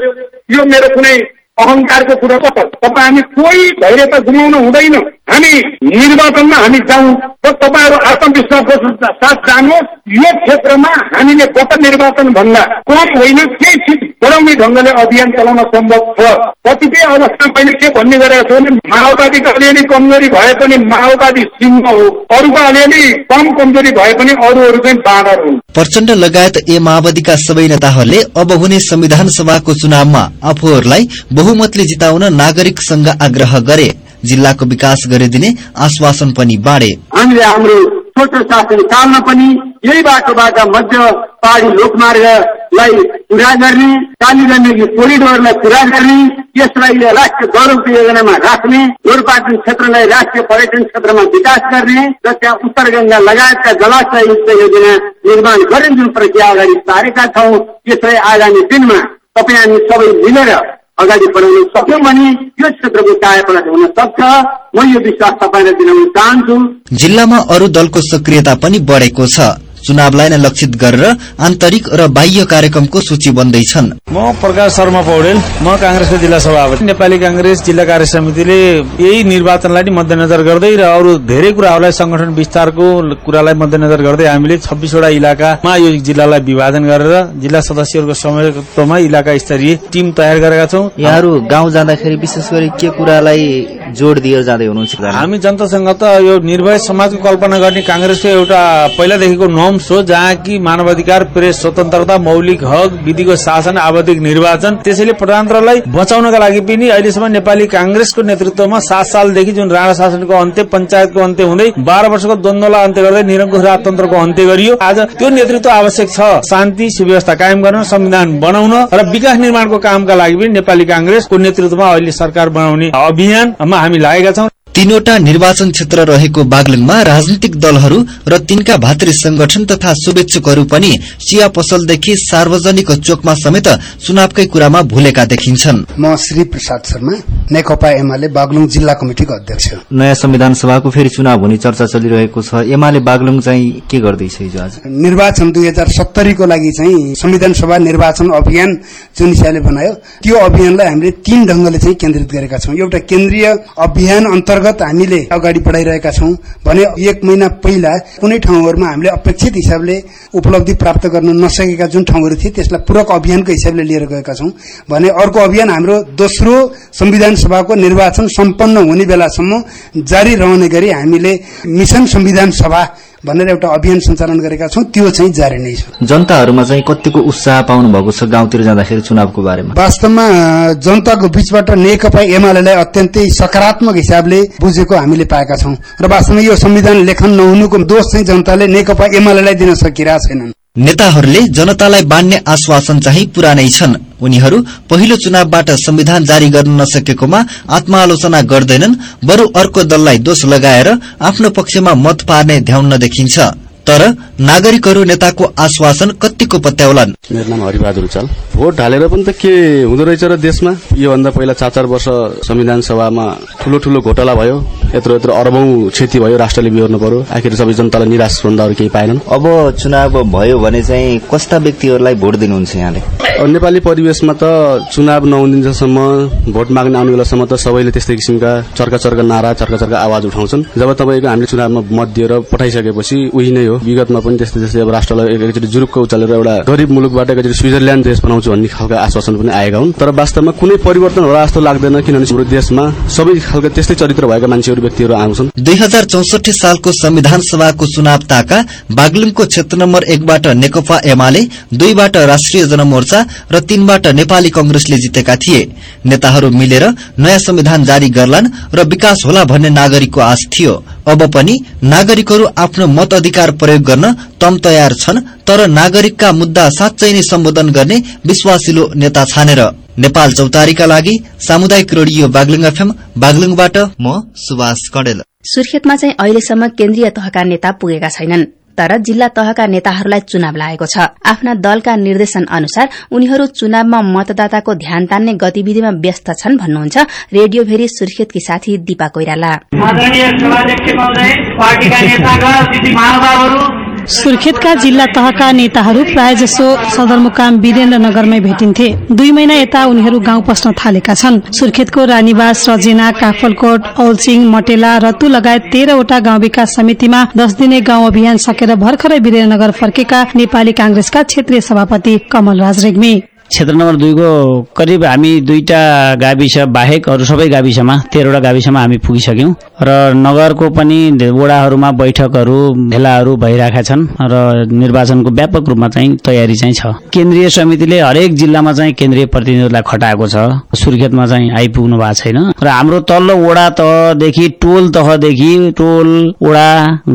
यो मेरो कुनै अहंकारको कुरा कता तपाईँ हामी कोही धैर्यता गुमाउन हुँदैन। हामी निर्वाचनमा हामी जाउँ र तपाईँहरू आत्मविश्वासको साथ जानुहोस्। यो क्षेत्रमा हामीले गत निर्वाचन भन्दा कम होइन केही चिज बढाउने ढङ्गले अभियान चलाउन सम्भव छ। कतिपय अवस्था मैले के भन्ने गरेको छु भने माओवादीको अलिअलि कमजोरी भए पनि माओवादी सिंह हो। अरूको अलिअलि कम कमजोरी भए पनि अरूहरू चाहिँ बाँदर हुन्। प्रचण्ड लगायत ए माओवादीका सबै नेताहरूले अब हुने संविधान सभाको चुनावमा आफूहरूलाई बहुमतले जिताउन नागरिकसँग आग्रह गरे। जिल्लाको विकास गरिदिने आश्वासन पनि बाँडे हामीले हाम्रो छोटो शासन कालमा पनि यही बाटोबाट मध्य पहाडी लोकमार्गलाई पुरा गर्ने कालीगण्डकी कोरिडोरलाई पुरा गर्ने यसलाई राष्ट्रिय गौरवको योजनामा राख्ने गोरुपाटन क्षेत्रलाई राष्ट्रिय पर्यटन क्षेत्रमा विकास गर्ने र त्यहाँ उत्तर गंगा लगायतका जलाशययुक्त योजना निर्माण गर्ने जुन प्रक्रिया अगाडि सारेका छौँ। यसलाई आगामी दिनमा तपाईँ हामी सबै मिलेर अगाडि बढाउन सक्यौँ भने यो क्षेत्रको कायापलट हुन सक्छ। म यो विश्वास तपाईँलाई दिलाउन चाहन्छु। जिल्लामा अरू दलको सक्रियता पनि बढ़ेको छ। चुनावलाई नै लक्षित गरेर आन्तरिक र बाह्य कार्यक्रमको सूची बन्दैछन्। म प्रकाश शर्मा पौडेल म कांग्रेसको जिल्ला सभापति। नेपाली कांग्रेस जिल्ला कार्य समितिले यही निर्वाचनलाई नै मध्यनजर गर्दै र अरू धेरै कुराहरूलाई संगठन विस्तारको कुरालाई मध्यनजर गर्दै हामीले छब्बीसवटा इलाकामा यो जिल्लालाई विभाजन गरेर जिल्ला सदस्यहरूको संयुक्तमा इलाका स्तरीय टिम तयार गरेका छौँ। यहाँहरू गाउँ जाँदाखेरि विशेष गरी के कुरालाई जोड दिएर जाँदै हुनुहुन्छ हामी जनतासँग त यो निर्भय समाजको कल्पना गर्ने कांग्रेसको एउटा पहिलादेखिको नर्म्स हो जहाँ कि मानवाधिकार प्रेस स्वतन्त्रता मौलिक हक विधिको शासन आवधिक निर्वाचन त्यसैले प्रजातन्त्रलाई बचाउनका लागि पनि अहिलेसम्म नेपाली कांग्रेसको नेतृत्वमा सात सालदेखि जुन राणा शासनको अन्त्य पञ्चायतको अन्त्य हुँदै बाह्र वर्षको द्वन्द्वलाई अन्त्य गर्दै निरङ्कुश राजतन्त्रको अन्त्य गरियो आज त्यो नेतृत्व आवश्यक छ। शान्ति सुव्यवस्था कायम गर्न संविधान बनाउन र विकास निर्माणको कामका लागि पनि नेपाली कांग्रेसको नेतृत्वमा अहिले सरकार बनाउने अभियानमा हामी लागेका छौँ तीनवटा निर्वाचन क्षेत्र रहेको बागलुङमा राजनीतिक दलहरू र तिनका भातृ संगठन तथा शुभेच्छुकहरू पनि चिया पसलदेखि सार्वजनिक चोकमा समेत चुनावकै कुरामा भूलेका देखिन्छन्। म श्री प्रसाद शर्मा नेकपा एमाले बागलुङ जिल्ला कमिटिको अध्यक्ष। नयाँ संविधान सभाको फेरि चुनाव हुने चर्चा चलिरहेको छ। एमाले बागलुङ चाहिँ के गर्दैछ हिजो आज? निर्वाचन दुई हजार सत्तरीको लागि चाहिँ संविधान सभा निर्वाचन अभियान जुन हिसाबले बनायो त्यो अभियानलाई हामीले तीन ढंगले चाहिँ केन्द्रित गरेका छौं। एउटा केन्द्रीय अभियान अन्तर्गत अन्तर्गत हामीले अगाडि बढाइरहेका छौं भने एक महिना पहिला कुनै ठाउँहरूमा हामीले अपेक्षित हिसाबले उपलब्धि प्राप्त गर्न नसकेका जुन ठाउँहरू थिए त्यसलाई पूरक अभियानको हिसाबले लिएर गएका छौं। भने अर्को अभियान हाम्रो दोस्रो संविधान सभाको निर्वाचन सम्पन्न हुने बेलासम्म जारी रहने गरी हामीले मिशन संविधान सभा भनेर एउटा अभियान सञ्चालन गरेका छौँ त्यो चाहिँ जारी नै छ। जनताहरूमा चाहिँ कतिको उत्साह पाउनु भएको छ गाउँतिर जाँदाखेरि चुनावको बारेमा? वास्तवमा जनताको बीचबाट नेकपा एमालेलाई अत्यन्तै सकारात्मक हिसाबले बुझेको हामीले पाएका छौँ। र वास्तवमा यो संविधान लेखन नहुनुको दोष चाहिँ जनताले नेकपा एमालेलाई दिन सकिरहेका छैनन्। नेताहरूले जनतालाई बाँड्ने आश्वासन चाहिँ पुरानै छन्। उनीहरू पहिलो चुनावबाट संविधान जारी गर्न नसकेकोमा आत्मालोचना गर्दैनन् बरु अर्को दललाई दोष लगाएर आफ्नो पक्षमा मत पार्ने ध्याउन देखिन्छ। तर नागरिकहरू नेताको आश्वासन कतिको पत्याउलान्। मेरो नाम हरिबहादुर उचाल। भोट हालेर पनि त के हुँदो रहेछ र देशमा? योभन्दा पहिला चार चार वर्ष संविधान सभामा ठूलो ठूलो घोटाला भयो। यत्रो यत्रो अरबौं क्षति भयो राष्ट्रले बिहोर्नु पर्यो। आखिर सबै जनतालाई निराश भन्दा अरू केही पाएनन्। अब चुनाव भयो भने चाहिँ कस्ता व्यक्तिहरूलाई भोट दिनुहुन्छ यहाँले? नेपाली परिवेशमा त चुनाव नहुँदिन्छसम्म भोट माग्ने आउने बेलासम्म त सबैले त्यस्तै किसिमका चर्का चर्का नारा चर्का चर्का आवाज उठाउँछन्। जब तपाईँको हामीले चुनावमा मत दिएर पठाइसकेपछि उही नै हो। विगतमा पनि त्यस्तै त्यस्तै अब राष्ट्रलाई एकचोटि जुरुक्क उचालेर एउटा गरिब मुलुकबाट एकचोटि स्विजरल्याण्ड देश बनाउँछु भन्ने खालका आश्वासन पनि आएका हुन्। तर वास्तवमा कुनै परिवर्तन होला जस्तो लाग्दैन किनभने हाम्रो देशमा सबै खालका त्यस्तै चरित्र भएका मान्छेहरू व्यक्तिहरू आउँछन्। दुई सालको संविधान सभाको चुनाव ताका बागलुङको क्षेत्र नम्बर एकबाट नेकपा एमाले दुईबाट राष्ट्रिय जनमोर्चा र तीनबाट नेपाली कंग्रेसले जितेका थिए। नेताहरू मिलेर नयाँ संविधान जारी गर्लान् र विकास होला भन्ने नागरिकको आश थियो। अब पनि नागरिकहरू आफ्नो मत अधिकार प्रयोग गर्न तम तयार छन् तर नागरिकका मुद्दा साँच्चै नै सम्बोधन गर्ने विश्वासिलो नेता छानेर। नेपाल चौतारीका लागि सामुदायिक रेडियो बागलुङ एफएम बागलुङबाट म सुभाष कडेल। सुर्खेतमा चाहिँ अहिलेसम्म केन्द्रीय तहका नेता पुगेका छैनन्। तर जिल्ला तहका नेताहरूलाई चुनाव लागेको छ। आफ्ना दलका निर्देशन अनुसार उनीहरू चुनावमा मतदाताको ध्यान तान्ने गतिविधिमा व्यस्त छन् भन्नुहुन्छ रेडियो भेरी सुर्खेतकी साथी दिपा कोइराला। सुर्खेतका जिल्ला तहका नेताहरू प्राय जसो सदरमुकाम वीरेन्द्रनगरमै भेटिन्थे। दुई महिना यता उनीहरू गाउँ पस्न थालेका छन्। सुर्खेतको रानीवास रजेना काफलकोट औलसिङ मटेला रतु लगायत तेह्रवटा गाउँ विकास समितिमा दस दिने गाउँ अभियान सकेर भर्खरै वीरेन्द्रनगर फर्केका नेपाली कांग्रेसका क्षेत्रीय सभापति कमल राज रेग्मी। क्षेत्र नम्बर दुईको करिब हामी दुईटा गाविस बाहेक अरू सबै गाविसमा तेह्रवटा गाविसमा हामी पुगिसक्यौं। र नगरको पनि वडाहरूमा बैठकहरू भेलाहरू भइरहेका छन् र निर्वाचनको व्यापक रूपमा चाहिँ तयारी चाहिँ छ। केन्द्रीय समितिले हरेक जिल्लामा चाहिँ केन्द्रीय प्रतिनिधिहरूलाई खटाएको छ। सुर्खेतमा चाहिँ आइपुग्नु भएको छैन। र हाम्रो तल्लो वडा तहदेखि टोल तहदेखि टोल वडा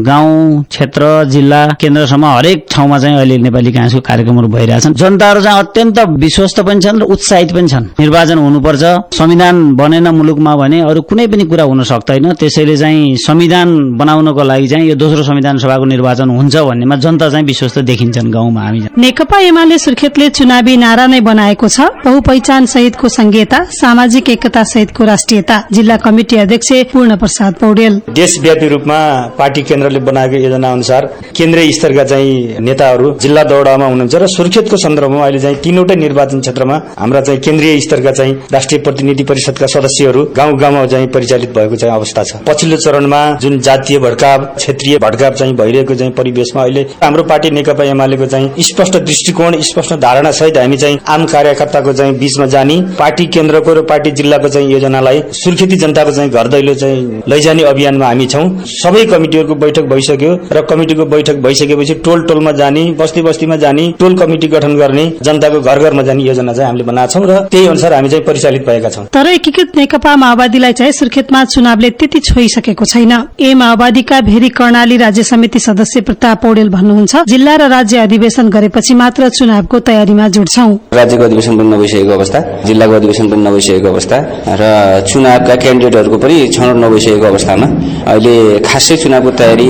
गाउँ क्षेत्र जिल्ला केन्द्रसम्म हरेक ठाउँमा चाहिँ अहिले नेपाली काङ्ग्रेसको कार्यक्रमहरू भइरहेछन्। जनताहरू चाहिँ अत्यन्त विश्वस्त पनि छन् र उत्साहित पनि छन्। निर्वाचन हुनुपर्छ। संविधान बनेन मुलुकमा भने अरू कुनै पनि कुरा हुन सक्दैन। त्यसैले चाहिँ संविधान बनाउनको लागि चाहिँ यो दोस्रो संविधान सभाको निर्वाचन हुन्छ भन्नेमा जनता चाहिँ विश्वस्त देखिन्छन् गाउँमा हामी नेकपा एमाले सुर्खेतले चुनावी नारा नै बनाएको छ। बहुपहिचान सहितको संघीयता सामाजिक एकता सहितको राष्ट्रियता। जिल्ला कमिटी अध्यक्ष पूर्ण प्रसाद पौडेल। देशव्यापी रूपमा पार्टी केन्द्रले बनाएको योजना अनुसार केन्द्रीय स्तरका चाहिँ नेताहरू जिल्ला दौडामा हुनुहुन्छ र सुर्खेतको सन्दर्भमा अहिले चाहिँ तीनवटै निर्वाचन क्षेत्रमा हाम्रा चाहिँ केन्द्रीय स्तरका चाहिँ राष्ट्रिय प्रतिनिधि परिषदका सदस्यहरू गाउँ गाउँमा चाहिँ परिचालित भएको चाहिँ अवस्था छ। पछिल्लो चरणमा जुन जातीय भड्काव क्षेत्रीय भड्काव चाहिँ भइरहेको चाहिँ परिवेशमा अहिले हाम्रो पार्टी नेकपा एमालेको चाहिँ स्पष्ट दृष्टिकोण स्पष्ट धारणा सहित हामी चाहिँ आम कार्यकर्ताको चाहिँ बीचमा जाने पार्टी केन्द्रको र पार्टी जिल्लाको चाहिँ योजनालाई सुर्खेती जनताको चाहिँ घर दैलो चाहिँ लैजाने अभियानमा हामी छौँ। सबै कमिटीहरूको बैठक भइसक्यो र कमिटीको बैठक भइसकेपछि टोल टोलमा जाने बस्ती बस्तीमा जाने टोल कमिटी गठन गर्ने जनताको घर घरमा जाने योजना चाहिँ हामीले बनाएको छौँ र त्यही अनुसार हामी चाहिँ परिचालित भएका छौँ। तर एकीकृत नेकपा माओवादीलाई चाहिँ सुर्खेतमा चुनावले त्यति छोइसकेको छैन। ए माओवादीका भेरी कर्णाली राज्य समिति सदस्य प्रताप पौडेल भन्नुहुन्छ जिल्ला र राज्य अधिवेशन गरेपछि मात्र चुनावको तयारीमा जुट्छौ। राज्यको अधिवेशन पनि नभइसकेको अवस्था जिल्लाको अधिवेशन पनि नभइसकेको अवस्था र चुनावका क्यान्डिडेटहरूको पनि छनौट नभइसकेको अवस्थामा अहिले खासै चुनावको तयारी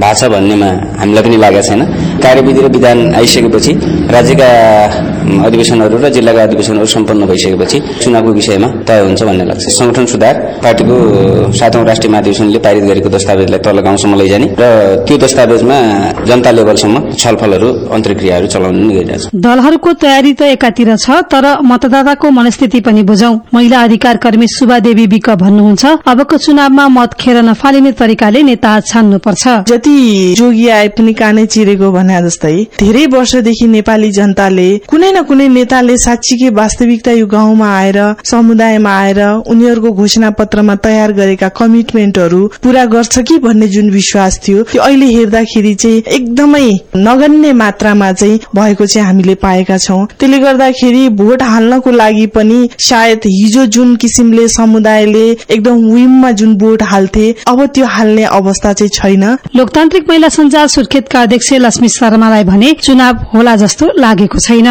भएको छ भन्नेमा हामीलाई पनि लागेको छैन। कार्यविधि र विधान आइसकेपछि राज्यका अधिवेशनहरू र जिल्लाका अधिवेशनहरू सम्पन्न भइसकेपछि चुनावको विषयमा तय हुन्छ भन्ने लाग्छ। संगठन सुधार पार्टीको सातौं राष्ट्रिय महाधिवेशनले पारित गरेको दस्तावेजलाई तल गाउँसम्म लैजाने र त्यो दस्तावेजमा जनता लेभलसम्म छलफलहरू अन्तर्क्रियाहरू चलाउने नै गरिरहेछ दलहरूको तयारी त एकातिर छ तर मतदाताको मनस्थिति पनि बुझौं। महिला अधिकार कर्मी सुबा देवी विक भन्नुहुन्छ अबको चुनावमा मत खेर नफालिने तरिकाले नेता छान्नुपर्छ। जति जोगी आए पनि कानै चिरेको भने जस्तै धेरै वर्षदेखि नेपाली जनताले कुनै न कुनै नेताले साँच्चीकै वास्तविकता यो गाउँमा आएर समुदायमा आएर उनीहरूको घोषणा पत्रमा तयार गरेका कमिटमेन्टहरू पूरा गर्छ कि भन्ने जुन विश्वास थियो त्यो अहिले हेर्दाखेरि चाहिँ एकदमै नगन्य मात्रामा चाहिँ भएको चाहिँ हामीले पाएका छौं। त्यसले गर्दाखेरि भोट हाल्नको लागि पनि सायद हिजो जुन किसिमले समुदायले एकदम विममा जुन भोट हाल्थे अब त्यो हाल्ने अवस्था चाहिँ छैन। लोकतान्त्रिक महिला संजाल सुर्खेतका अध्यक्ष लक्ष्मी शर्मालाई भने चुनाव होला जस्तो लागेको छैन।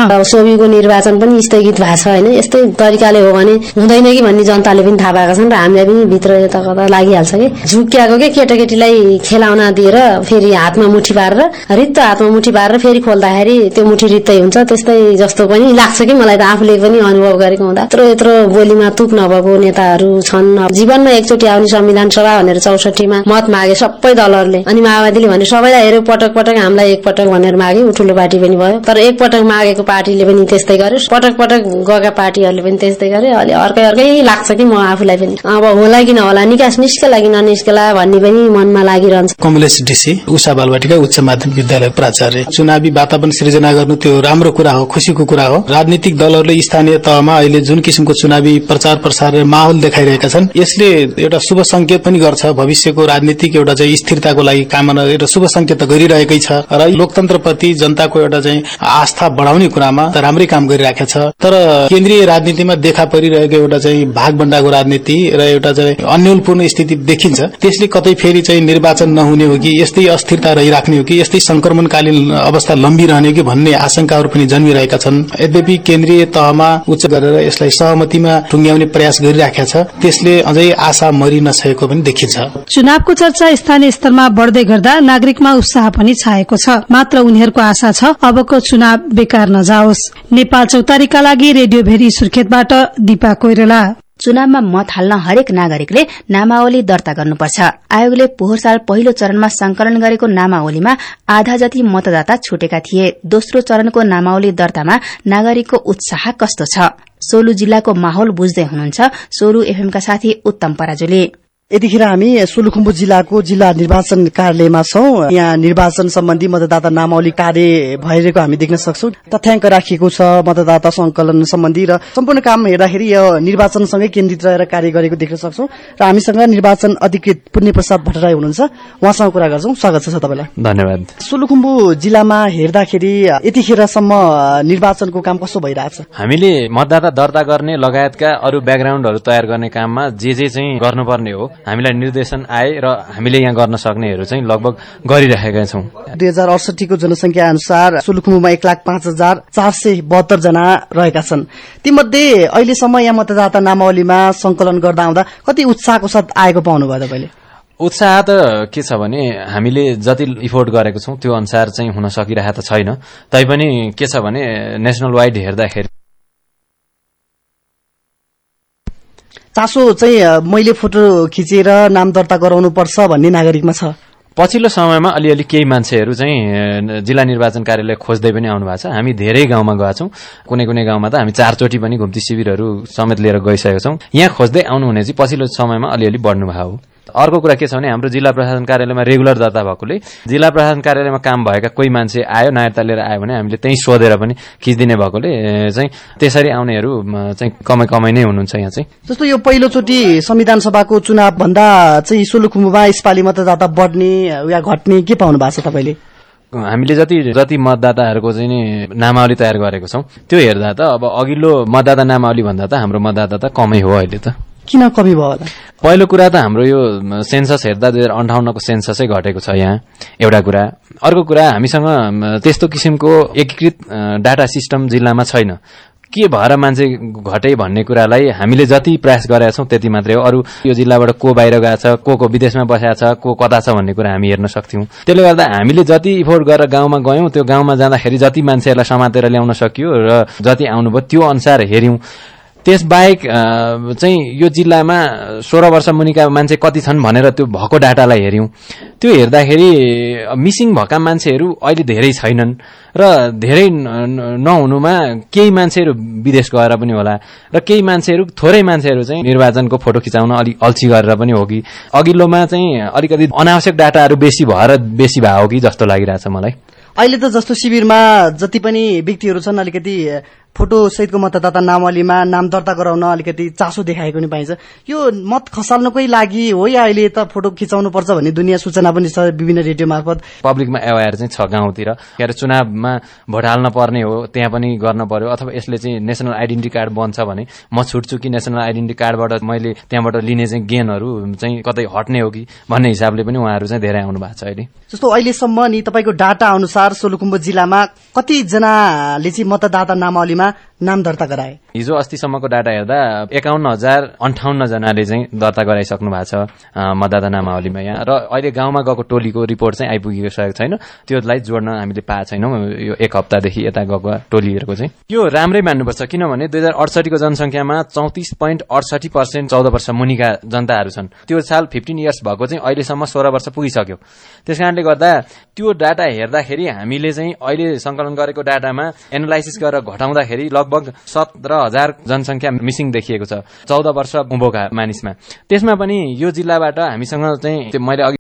निर्वाचन पनि स्थगित भएको छ होइन। यस्तै तरिकाले हो भने हुँदैन कि भन्ने जनताले पनि थाहा पाएका छन् र हामीलाई पनि भित्र यता कता लागिहाल्छ कि। झुक्क्याएको के केटाकेटीलाई खेलाउन दिएर फेरि हातमा मुठी पारेर रित्त हातमा मुठी पारेर फेरि खोल्दाखेरि त्यो मुठी रित्तै हुन्छ त्यस्तै जस्तो पनि लाग्छ कि मलाई त आफूले पनि अनुभव गरेको हुँदा। यत्रो यत्रो बोलीमा तुक नभएको नेताहरू छन्। जीवनमा एकचोटि आउने संविधान सभा भनेर चौसठीमा मत मागे सबै दलहरूले। अनि माओवादीले भने सबैलाई हेऱ्यो पटक पटक हामीलाई एकपटक भनेर माग्यो ठुलो पार्टी पनि भयो। तर एकपटक मागेको पार्टीले पनि त्यस्तै गर्यो पटक पटक गएका पार्टीहरूले पनि त्यस्तै गर्यो अलि अर्कै अर्कै लाग्छ कि म आफूलाई पनि। अब होला कि नहोला निकास निस्केला कि ननिस्केला भन्ने पनि मनमा लागिरहन्छ। कमलेश डीसी उषा बालवाटिका उच्च माध्यमिक विद्यालय प्राचार्य। चुनावी वातावरण सृजना गर्नु त्यो राम्रो कुरा हो खुसीको कुरा हो। राजनीतिक दलहरूले स्थानीय तहमा अहिले जुन किसिमको चुनावी प्रचार प्रसार र माहौल देखाइरहेका छन् यसले एउटा शुभ संकेत पनि गर्छ। भविष्यको राजनीतिक एउटा चाहिँ स्थिरताको लागि कामना एउटा शुभ संकेत गरिरहेकै छ। र लोकतन्त्रप्रति जनताको एउटा चाहिँ आस्था बढाउने कुरामा राम्रै काम गरिरहेको छ। तर केन्द्रीय राजनीतिमा देखा परिरहेको एउटा चाहिँ भागभण्डाको राजनीति र एउटा चाहिँ अन्यलपूर्ण स्थिति देखिन्छ। त्यसले कतै फेरि चाहिँ निर्वाचन नहुने हो कि यस्तै अस्थिरता रहिराख्ने हो कि यस्तै संक्रमणकालीन अवस्था लम्बिरहने हो कि भन्ने आशंकाहरू पनि जन्मिरहेका छन्। यद्यपि केन्द्रीय तहमा उच्च गरेर यसलाई सहमतिमा टुङ्ग्याउने प्रयास गरिराखेका छ त्यसले अझै आशा मरि नसकेको पनि देखिन्छ। चुनावको चर्चा स्थानीय स्तरमा बढ़दै गर्दा नागरिकमा उत्साह पनि छाएको छ। मात्र उनीहरूको आशा छ अबको चुनाव बेकार नजाओस्। नेपाल चौतारीका लागि रेडियो भेरी सुर्खेतबाट दिपा कोइराला। चुनावमा मत हाल्न हरेक नागरिकले नामावली दर्ता गर्नुपर्छ। आयोगले पोहोर साल पहिलो चरणमा संकलन गरेको नामावलीमा आधा जति मतदाता छुटेका थिए दोस्रो चरणको नामावली दर्तामा नागरिकको उत्साह कस्तो छ? सोलु जिल्लाको माहौल बुझ्दै हुनुहुन्छ। सोलु एफएमका साथी उत्तम पराजुली। यतिखेर हामी सोलुखुम्बु जिल्लाको जिल्ला निर्वाचन कार्यालयमा छौं। यहाँ निर्वाचन सम्बन्धी मतदाता नामावली कार्य भइरहेको हामी देख्न सक्छौं। तथ्याङ्क राखिएको छ मतदाता संकलन सम्बन्धी र सम्पूर्ण काम हेर्दाखेरि यो निर्वाचनसँगै केन्द्रित रहेर कार्य गरेको देख्न सक्छौं। र हामीसँग निर्वाचन अधिकृत पुण्य प्रसाद भट्टराई हुनुहुन्छ। उहाँसँग कुरा गर्छौं। स्वागत छ तपाईँलाई। धन्यवाद। सोलुखुम्बु जिल्लामा हेर्दाखेरि यतिखेरसम्म निर्वाचनको काम कस्तो भइरहेको छ? हामीले मतदाता दर्ता गर्ने लगायतका अरू ब्याकग्राउण्डहरू तयार गर्ने काममा जे जे चाहिँ गर्नुपर्ने हो हामीलाई निर्देशन आए र हामीले यहाँ गर्न सक्नेहरू चाहिँ लगभग गरिरहेका छौँ। दुई हजार अडसठीको जनसंख्या अनुसार सोलुखुम्बुमा एक लाख पाँच हजार चार सय बहत्तर जना रहेका छन्। तीमध्ये अहिलेसम्म यहाँ मतदाता नामावलीमा संकलन गर्दा आउँदा कति उत्साहको साथ आएको पाउनुभयो तपाईँले? उत्साह त के छ भने हामीले जति इफोर्ट गरेको छौँ त्यो अनुसार चाहिँ हुन सकिरहेको त छैन। तैपनि के छ भने नेसनल वाइड हेर्दाखेरि चासो चाहिँ मैले फोटो खिचेर नाम दर्ता गराउनु पर्छ भन्ने नागरिकमा छ। पछिल्लो समयमा अलिअलि केही मान्छेहरू चाहिँ जिल्ला निर्वाचन कार्यालय खोज्दै पनि आउनु भएको छ। हामी धेरै गाउँमा गएका छौँ। कुनै कुनै गाउँमा त हामी चारचोटि पनि घुम्ती शिविरहरू समेत लिएर गइसकेका छौँ। यहाँ खोज्दै आउनुहुने चाहिँ पछिल्लो समयमा अलिअलि बढ्नु भएको अर्को कुरा के छ भने हाम्रो जिल्ला प्रशासन कार्यालयमा रेगुलर दर्ता भएकोले जिल्ला प्रशासन कार्यालयमा काम भएका कोही मान्छे आयो नायरता लिएर आयो भने हामीले त्यहीँ सोधेर पनि खिचिदिने भएकोले चाहिँ त्यसरी आउनेहरू चाहिँ कमै कमै नै हुनुहुन्छ यहाँ चाहिँ। जस्तो यो पहिलोचोटि संविधान सभाको चुनाव भन्दा चाहिँ सोलुखुम्बुमा यसपालि मतदाता बढ्ने या घट्ने के पाउनु भएको छ तपाईँले? हामीले जति जति मतदाताहरूको चाहिँ नि नामावली तयार गरेको छौँ त्यो हेर्दा त अब अघिल्लो मतदाता नामावली भन्दा त हाम्रो मतदाता त कमै हो अहिले त। किन कमी भयो होला? पहिलो कुरा त हाम्रो यो सेन्सस हेर्दा दुई हजार अन्ठाउन्नको सेन्ससै घटेको छ यहाँ एउटा कुरा। अर्को कुरा हामीसँग त्यस्तो किसिमको एकीकृत डाटा सिस्टम जिल्लामा छैन। के भएर मान्छे घटे भन्ने कुरालाई हामीले जति प्रयास गरेका छौँ त्यति मात्रै हो। अरू यो जिल्लाबाट को बाहिर गएको छ को को विदेशमा बसेको छ को कता छ भन्ने कुरा हामी हेर्न सक्थ्यौँ। त्यसले गर्दा हामीले जति इफोर्ट गरेर गाउँमा गयौँ त्यो गाउँमा जाँदाखेरि जति मान्छेहरूलाई समातेर ल्याउन सकियो र जति आउनुभयो त्यो अनुसार हेऱ्यौँ। त्यसबाहेक चाहिँ यो जिल्लामा सोह्र वर्ष मुनिका मान्छे कति छन् भनेर त्यो भएको डाटालाई हेऱ्यौँ। त्यो हेर्दाखेरि मिसिङ भएका मान्छेहरू अहिले धेरै छैनन् र धेरै नहुनुमा केही मान्छेहरू विदेश गएर पनि होला र केही मान्छेहरू थोरै मान्छेहरू चाहिँ निर्वाचनको फोटो खिचाउन अलिक अल्छी गरेर पनि हो कि। अघिल्लोमा चाहिँ अलिकति अनावश्यक डाटाहरू बेसी भएर बेसी भयो कि जस्तो लागिरहेछ मलाई। अहिले त जस्तो शिविरमा जति पनि व्यक्तिहरू छन् अलिकति फोटो सहितको मतदाता नामावलीमा नाम दर्ता गराउन अलिकति चासो देखाएको नि पाइन्छ। यो मत खसाल्नकै लागि हो या अहिले त फोटो खिचाउनु पर्छ भन्ने दुनियाँ सूचना पनि छ विभिन्न रेडियो मार्फत? पब्लिकमा एवायर चाहिँ छ गाउँतिर। के अरे चुनावमा भोट हाल्न पर्ने हो त्यहाँ पनि गर्न पर्यो अथवा यसले चाहिँ नेसनल आइडेन्टिटी कार्ड बन्छ भने म छुट्छु कि नेसनल आइडेन्टिटी कार्डबाट मैले त्यहाँबाट लिने चाहिँ गेनहरू चाहिँ कतै हट्ने हो कि भन्ने हिसाबले पनि उहाँहरू चाहिँ धेरै आउनु भएको छ अहिले। जस्तो अहिलेसम्म नि तपाईँको डाटा अनुसार सोलुखुम्बु जिल्लामा कतिजनाले चाहिँ मतदाता नामावलीमा कार्यालयमा नाम दर्ता गराए। हिजो अस्तिसम्मको डाटा हेर्दा एकाउन्न हजार अन्ठाउन्न जनाले चाहिँ दर्ता गराइसक्नु भएको छ मतदाता नामावलीमा यहाँ। र अहिले गाउँमा गएको टोलीको रिपोर्ट चाहिँ आइपुगेको छैन। त्योलाई जोड्न हामीले पाएको छैनौँ। यो एक हप्तादेखि यता गएको टोलीहरूको चाहिँ। यो राम्रै मान्नुपर्छ किनभने दुई हजार अडसठीको जनसङ्ख्यामा चौतिस पोइन्ट अडसठी पर्सेन्ट चौध वर्ष मुनिका जनताहरू छन्। त्यो साल फिफ्टिन इयर्स भएको चाहिँ अहिलेसम्म सोह्र वर्ष पुगिसक्यो। त्यस कारणले गर्दा त्यो डाटा हेर्दाखेरि हामीले चाहिँ अहिले सङ्कलन गरेको डाटामा एनालाइसिस गरेर घटाउँदाखेरि लगभग सत्र हजार जनसङ्ख्या मिसिङ देखिएको छ। चौध वर्ष उँभोका मानिसमा। त्यसमा पनि यो जिल्लाबाट हामीसँग चाहिँ मैले अघि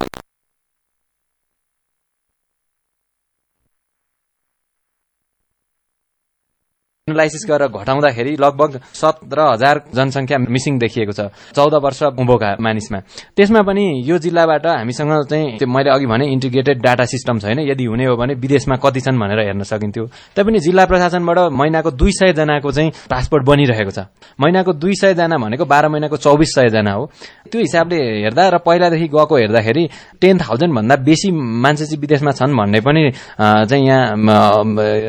एनालाइसिस गरेर घटाउँदाखेरि लगभग सत्र हजार जनसङ्ख्या मिसिङ देखिएको छ। चौध वर्ष उँभोका मानिसमा। त्यसमा पनि यो जिल्लाबाट हामीसँग चाहिँ मैले अघि भने इन्टिग्रेटेड डाटा सिस्टम छैन। यदि हुने हो भने विदेशमा कति छन् भनेर हेर्न सकिन्थ्यो। तैपनि जिल्ला प्रशासनबाट महिनाको दुई सय जनाको चाहिँ पासपोर्ट बनिरहेको छ। महिनाको दुई सय जना भनेको बाह्र महिनाको चौबिस सय जना हो। त्यो हिसाबले हेर्दा र पहिलादेखि गएको हेर्दाखेरि टेन थाउजन्ड भन्दा बेसी मान्छे चाहिँ विदेशमा छन् भन्ने पनि चाहिँ यहाँ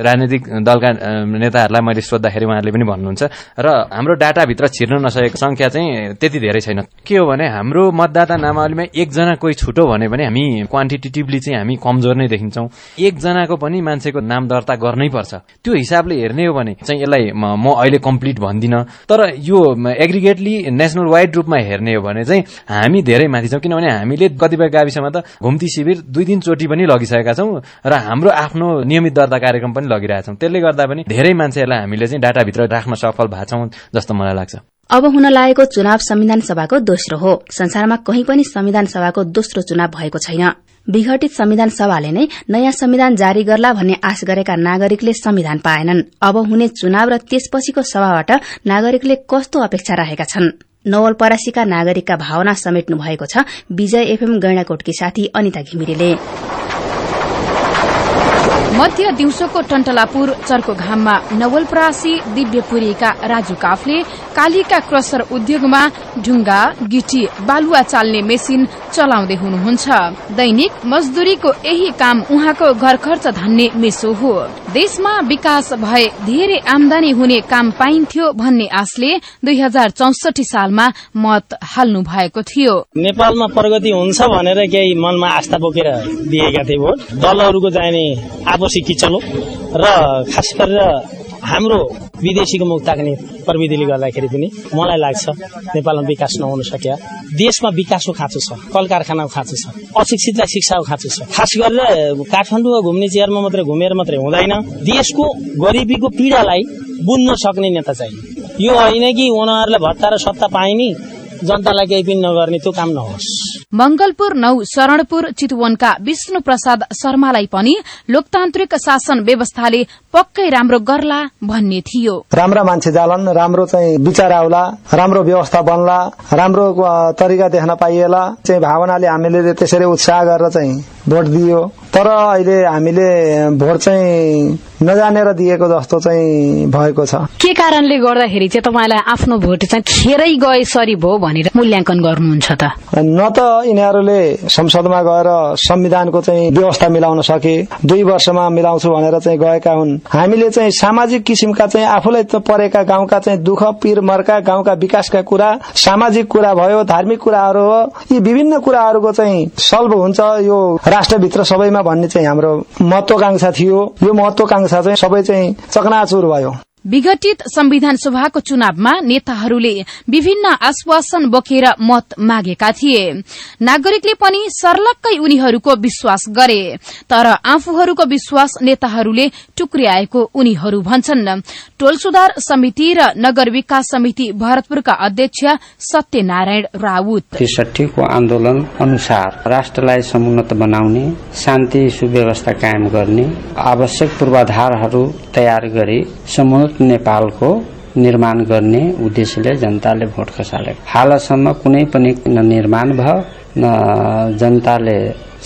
राजनैतिक दलका नेताहरूलाई मैले सोद्धाखेरि उहाँहरूले पनि भन्नुहुन्छ। र हाम्रो डाटाभित्र छिर्न नसकेको संख्या चाहिँ त्यति धेरै छैन। के हो भने हाम्रो मतदाता नामावलीमा एकजना कोही छुटो भन्यो भने हामी क्वान्टिटेटिभली चाहिँ हामी कमजोर नै देखिन्छौँ। एकजनाको पनि मान्छेको नाम दर्ता गर्नै पर्छ। त्यो हिसाबले हेर्ने हो भने चाहिँ यसलाई म अहिले कम्प्लिट भन्दिनँ। तर यो एग्रिगेटली नेसनल वाइड रूपमा हेर्ने हो भने चाहिँ हामी धेरै माथि छौँ। किनभने हामीले कतिपय गाविसमा त घुम्ती शिविर दुई दिन चोटि पनि लगिसकेका छौँ। र हाम्रो आफ्नो नियमित दर्ता कार्यक्रम पनि लगिरहेका छौँ। त्यसले गर्दा पनि धेरै मान्छेहरूलाई हामीले चाहिँ डाटाभित्र राख्न सफल भएको छौँ जस्तो मलाई लाग्छ। अब हुन लागेको चुनाव संविधान सभाको दोस्रो हो। संसारमा कहीँ पनि संविधान सभाको दोस्रो चुनाव भएको छैन। विघटित संविधान सभाले नै नयाँ संविधान जारी गर्ला भन्ने आश गरेका नागरिकले संविधान पाएनन्। अब हुने चुनाव र त्यसपछिको सभाबाट नागरिकले कस्तो अपेक्षा राखेका छन्? नवलपरासीका नागरिकका भावना समेट्नु भएको छ। विजय एफएम गैंडाकोटकी साथी अनिता घिमिरेले। मध्य दिउँसोको टन्टलापुर चर्को घाममा नवलपरासी दिव्यपुरीका राजु काफले कालीका क्रसर उद्योगमा ढुङ्गा गिटी बालुवा चाल्ने मेसिन चलाउँदै हुनुहुन्छ। दैनिक मजदुरीको यही काम उहाँको घर खर्च धान्ने मेसो हो। देशमा विकास भए धेरै आमदानी हुने काम पाइन्थ्यो भन्ने आशले दुई हजार चौसठी सालमा मत हाल्नु भएको थियो। नेपालमा प्रगति हुन्छ भनेर केही मनमा आस्था बोकेर दिएका थिए भोट। दलहरूको आपसी किचलो र खास गरेर हाम्रो विदेशीको मुख ताक्ने प्रविधिले गर्दाखेरि पनि मलाई लाग्छ नेपालमा विकास नहुन सक्या। देशमा विकासको खाँचो छ कल कारखानाको खाँचो छ अशिक्षितलाई शिक्षाको खाँचो छ। खास गरेर काठमाडौँमा घुम्ने चेयरमा मात्रै घुमेर मात्रै हुँदैन। देशको गरिबीको पीड़ालाई बुझ्न सक्ने नेता चाहियो। यो होइन कि उनीहरूलाई भत्ता र सत्ता पाए नि जनतालाई केही पनि नगर्ने त्यो काम नहोस्। मंगलपुर नौ शरणपुर चितवनका विष्णु प्रसाद शर्मालाई पनि लोकतान्त्रिक शासन व्यवस्थाले पक्कै राम्रो गर्ला भन्ने थियो। राम्रा मान्छे जालान् राम्रो चाहिँ विचार आउला राम्रो व्यवस्था बन्ला राम्रो तरिका देख्न पाइएला। चाहिँ भावनाले हामीले त्यसरी उत्साह गरेर चाहिँ भोट दियो। तर अहिले हामीले भोट चाहिँ नजानेर दिएको जस्तो चाहिँ भएको छ। के कारणले गर्दाखेरि चाहिँ तपाईँलाई आफ्नो भोट चाहिँ खेरै गए सरी भयो भनेर मूल्याङ्कन गर्नुहुन्छ त? न त यिनीहरूले संसदमा गएर संविधानको चाहिँ व्यवस्था मिलाउन सके दुई वर्षमा मिलाउँछु भनेर चाहिँ गएका हुन्। हामीले चाहिँ सामाजिक किसिमका चाहिँ आफूलाई परेका गाउँका चाहिँ दुःख पीर मर्का गाउँका विकासका कुरा सामाजिक कुरा भयो धार्मिक कुराहरू हो यी विभिन्न कुराहरूको चाहिँ सल्भ हुन्छ यो राष्ट्रभित्र सबैमा भन्ने चाहिँ हाम्रो महत्वाकांक्षा थियो। यो महत्वाकांक्षा चाहिँ सबै चाहिँ चकनाचुर भयो। विघटित संविधान सभाको चुनावमा नेताहरूले विभिन्न आश्वासन बोकेर मत मागेका थिए। नागरिकले पनि सर्लक्कै उनीहरूको विश्वास गरे तर आफूहरूको विश्वास नेताहरूले टुक्रियाएको उनीहरू भन्छन्। टोल सुधार समिति र नगर विकास समिति भरतपुरका अध्यक्ष सत्यनारायण राउत। त्रिसठीको आन्दोलन अनुसार राष्ट्रलाई समुन्नत बनाउने शान्ति सुव्यवस्था कायम गर्ने आवश्यक पूर्वाधारहरू तयार गरी समुन्नत नेपालको निर्माण गर्ने उद्देश्यले जनताले भोट खसाले। हालसम्म कुनै पनि न निर्माण भयो न जनताले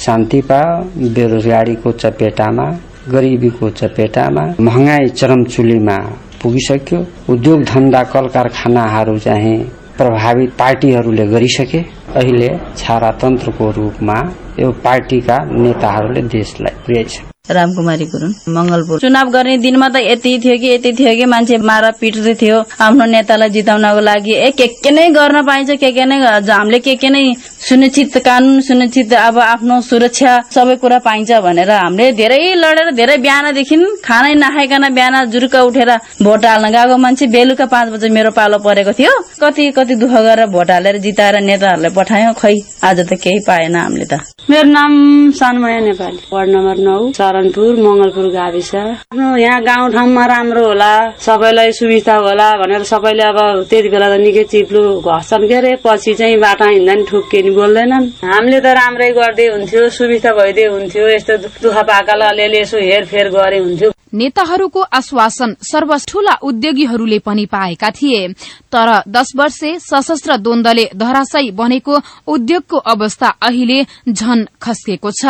शान्ति पायो बेरोजगारीको चपेटामा गरिबीको चपेटामा महँगाई चरमचुलीमा पुगिसक्यो उद्योग धन्दा कल कारखानाहरू चाहिँ प्रभावित पार्टीहरूले गरिसके अहिले छारातन्त्रको रूपमा यो पार्टीका नेताहरूले देशलाई पुर्याइछ रामकुमारी गुरुङ मंगलपुर चुनाव गर्ने दिनमा त यति थियो कि यति थियो कि मान्छे मार पिट्दै थियो। आफ्नो नेतालाई जिताउनको लागि ए के के नै गर्न पाइन्छ के के नै हामीले के के नै सुनिश्चित कानून सुनिश्चित अब आफ्नो सुरक्षा सबै कुरा पाइन्छ भनेर हामीले धेरै लडेर धेरै बिहानदेखि खानै नखाइकन बिहान जुरुक्क उठेर भोट हाल्न गएको मान्छे बेलुका पाँच बजे मेरो पालो परेको थियो। कति कति दुःख गरेर भोट हालेर जिताएर नेताहरूलाई पठायौँ। खै आज त केही पाएन हामीले त। मेरो नाम सानमया नेपाली। वार्ड नम्बर नौ शरणपुर मंगलपुर गाविस। आफ्नो यहाँ गाउँठाउँमा राम्रो होला सबैलाई सुविस्ता होला भनेर सबैले अब त्यति बेला त निकै चिप्लो घस्छन् के अरे पछि चाहिँ बाटो हिँड्दा नि ठुक्के नि बोल्दैनन्। हामीले त राम्रै गर्दै हुन्थ्यो सुविस्ता भइदिए हुन्थ्यो यस्तो दुःख पाकालाई अलिअलि यसो हेरफेर गरे हुन्थ्यो। नेताहरूको आश्वासन सर्व ठूला उद्योगीहरूले पनि पाएका थिए। तर दश वर्षे सशस्त्र द्वन्दले धराशयी बनेको उद्योगको अवस्था अहिले झन खस्किएको छ।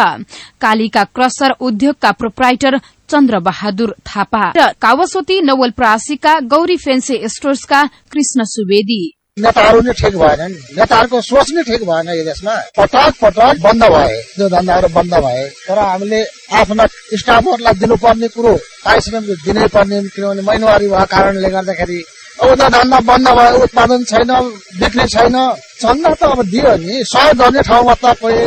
कालिका क्रसर उद्योगका प्रोप्राइटर चन्द्र बहादुर थापा र कावसोती नवलप्रासीका गौरी फेन्से स्टोर्सका कृष्ण सुवेदी। नेताहरू नै ठिक भएनन् नेताहरूको सोच नै ठिक भएन यो देशमा पटक पटक बन्द भए। जो धन्दाहरू बन्द भए। तर हामीले आफ्ना स्टाफहरूलाई दिनुपर्ने कुरो पारिश्रमिक दिनै पर्ने किनभने महिनावारी भएको कारणले गर्दाखेरि अब त धन्दा बन्द भयो उत्पादन छैन बिक्री छैन। चन्दा त अब दियो नि। सहयोग गर्ने ठाउँमा त कोही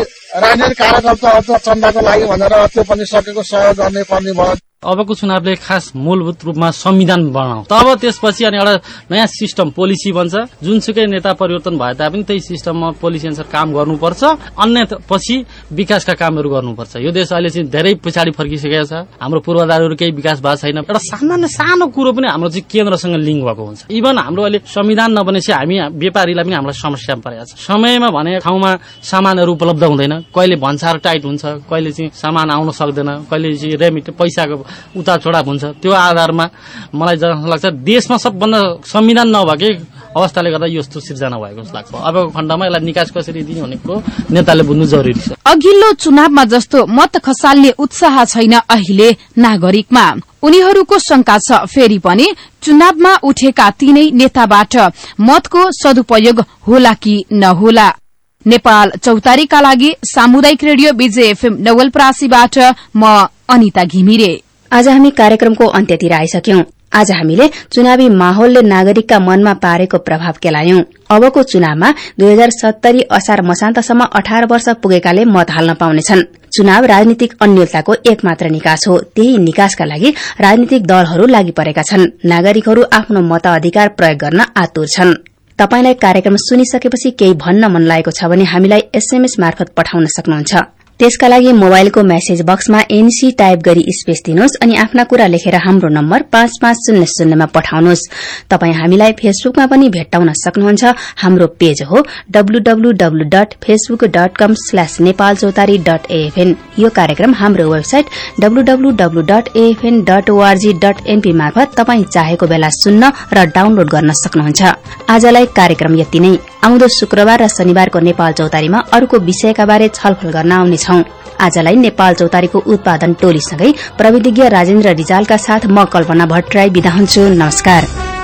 राजनीतिक कार्यकर्ताहरू त चन्दाको लागि भनेर त्यो पनि सकेको सहयोग गर्ने पर्ने भयो। अबको चुनावले खास मूलभूत रूपमा संविधान बनाऊ। तब त्यसपछि अनि एउटा नयाँ सिस्टम पोलिसी बन्छ। जुनसुकै नेता परिवर्तन भए तापनि त्यही सिस्टममा पोलिसी अनुसार काम गर्नुपर्छ। अन्य पछि विकासका कामहरू गर्नुपर्छ। यो देश अहिले चाहिँ धेरै पछाडि फर्किसकेको छ। हाम्रो पूर्वाधारहरू केही विकास भएको छैन। एउटा सामान्य सानो कुरो पनि हाम्रो चाहिँ केन्द्रसँग लिङ्क भएको हुन्छ। इभन हाम्रो अहिले संविधान नबनेपछि हामी व्यापारीलाई पनि हामीलाई समस्या परेको छ। समयमा भने ठाउँमा सामानहरू उपलब्ध हुँदैन। कहिले भन्सार टाइट हुन्छ। कहिले चाहिँ सामान आउन सक्दैन। कहिले चाहिँ रेमिट पैसाको उता चढाव हुन्छ। त्यो आधारमा मलाई जस्तो लाग्छ देशमा सबभन्दा संविधान नभएकै अवस्थाले गर्दा यस्तो सिर्जना भएको जस्तो लाग्छ। अबको खण्डमा यसलाई निकास कसरी दिने भन्ने कुरो नेताले बुझ्नु जरुरी छ। अघिल्लो चुनावमा जस्तो मत खसाल्ने उत्साह छैन अहिले नागरिकमा। उनीहरूको शंका छ। फेरि पनि चुनावमा उठेका तीनै नेताबाट मतको सदुपयोग होला कि नहोला? नेपाल चौतारीका लागि सामुदायिक रेडियो विजय एफएम नवलपरासीबाट म अनिता घिमिरे। आज हामी कार्यक्रमको अन्त्यतिर आइसक्यौं। आज हामीले चुनावी माहौलले नागरिकका मनमा पारेको प्रभाव केलायौं। अबको चुनावमा दुई हजार सत्तरी असार मसान्तसम्म अठार वर्ष पुगेकाले मत हाल्न पाउनेछन्। चुनाव राजनीतिक अन्यलताको एक मात्र निकास हो। त्यही निकासका लागि राजनीतिक दलहरू लागि परेका छन्। नागरिकहरू आफ्नो मताधिकार प्रयोग गर्न आतुर छन्। तपाईंलाई कार्यक्रम सुनिसकेपछि केही भन्न मन लागेको छ भने हामीलाई एसएमएस मार्फत पठाउन सक्नुहुन्छ। त्यसका लागि मोबाइलको मेसेज बक्समा एनसी टाइप गरी स्पेस दिनुहोस् अनि आफ्ना कुरा लेखेर हाम्रो नम्बर पाँच पाँच शून्य शून्यमा पठाउनुहोस्। तपाई हामीलाई फेसबुकमा पनि भेट्टाउन सक्नुहुन्छ। हाम्रो पेज हो WWW dot Facebook dot com Nepal Chautari dot AFN यो कार्यक्रम हाम्रो website WWW dot AFN dot ORG dot NP मार्फत तपाई चाहेको बेला सुन्न र डाउनलोड गर्न सक्नुहुन्छ। आजलाई कार्यक्रम यति नै। आउँदो शुक्रबार र शनिबारको नेपाल चौतारीमा अर्को विषयका बारे छलफल गर्न आउनेछौ। आजलाई नेपाल चौतारीको उत्पादन टोलीसँगै प्रविधिज्ञ राजेन्द्र रिजालका साथ म कल्पना भट्टराई विदा हुन्छु। नमस्कार।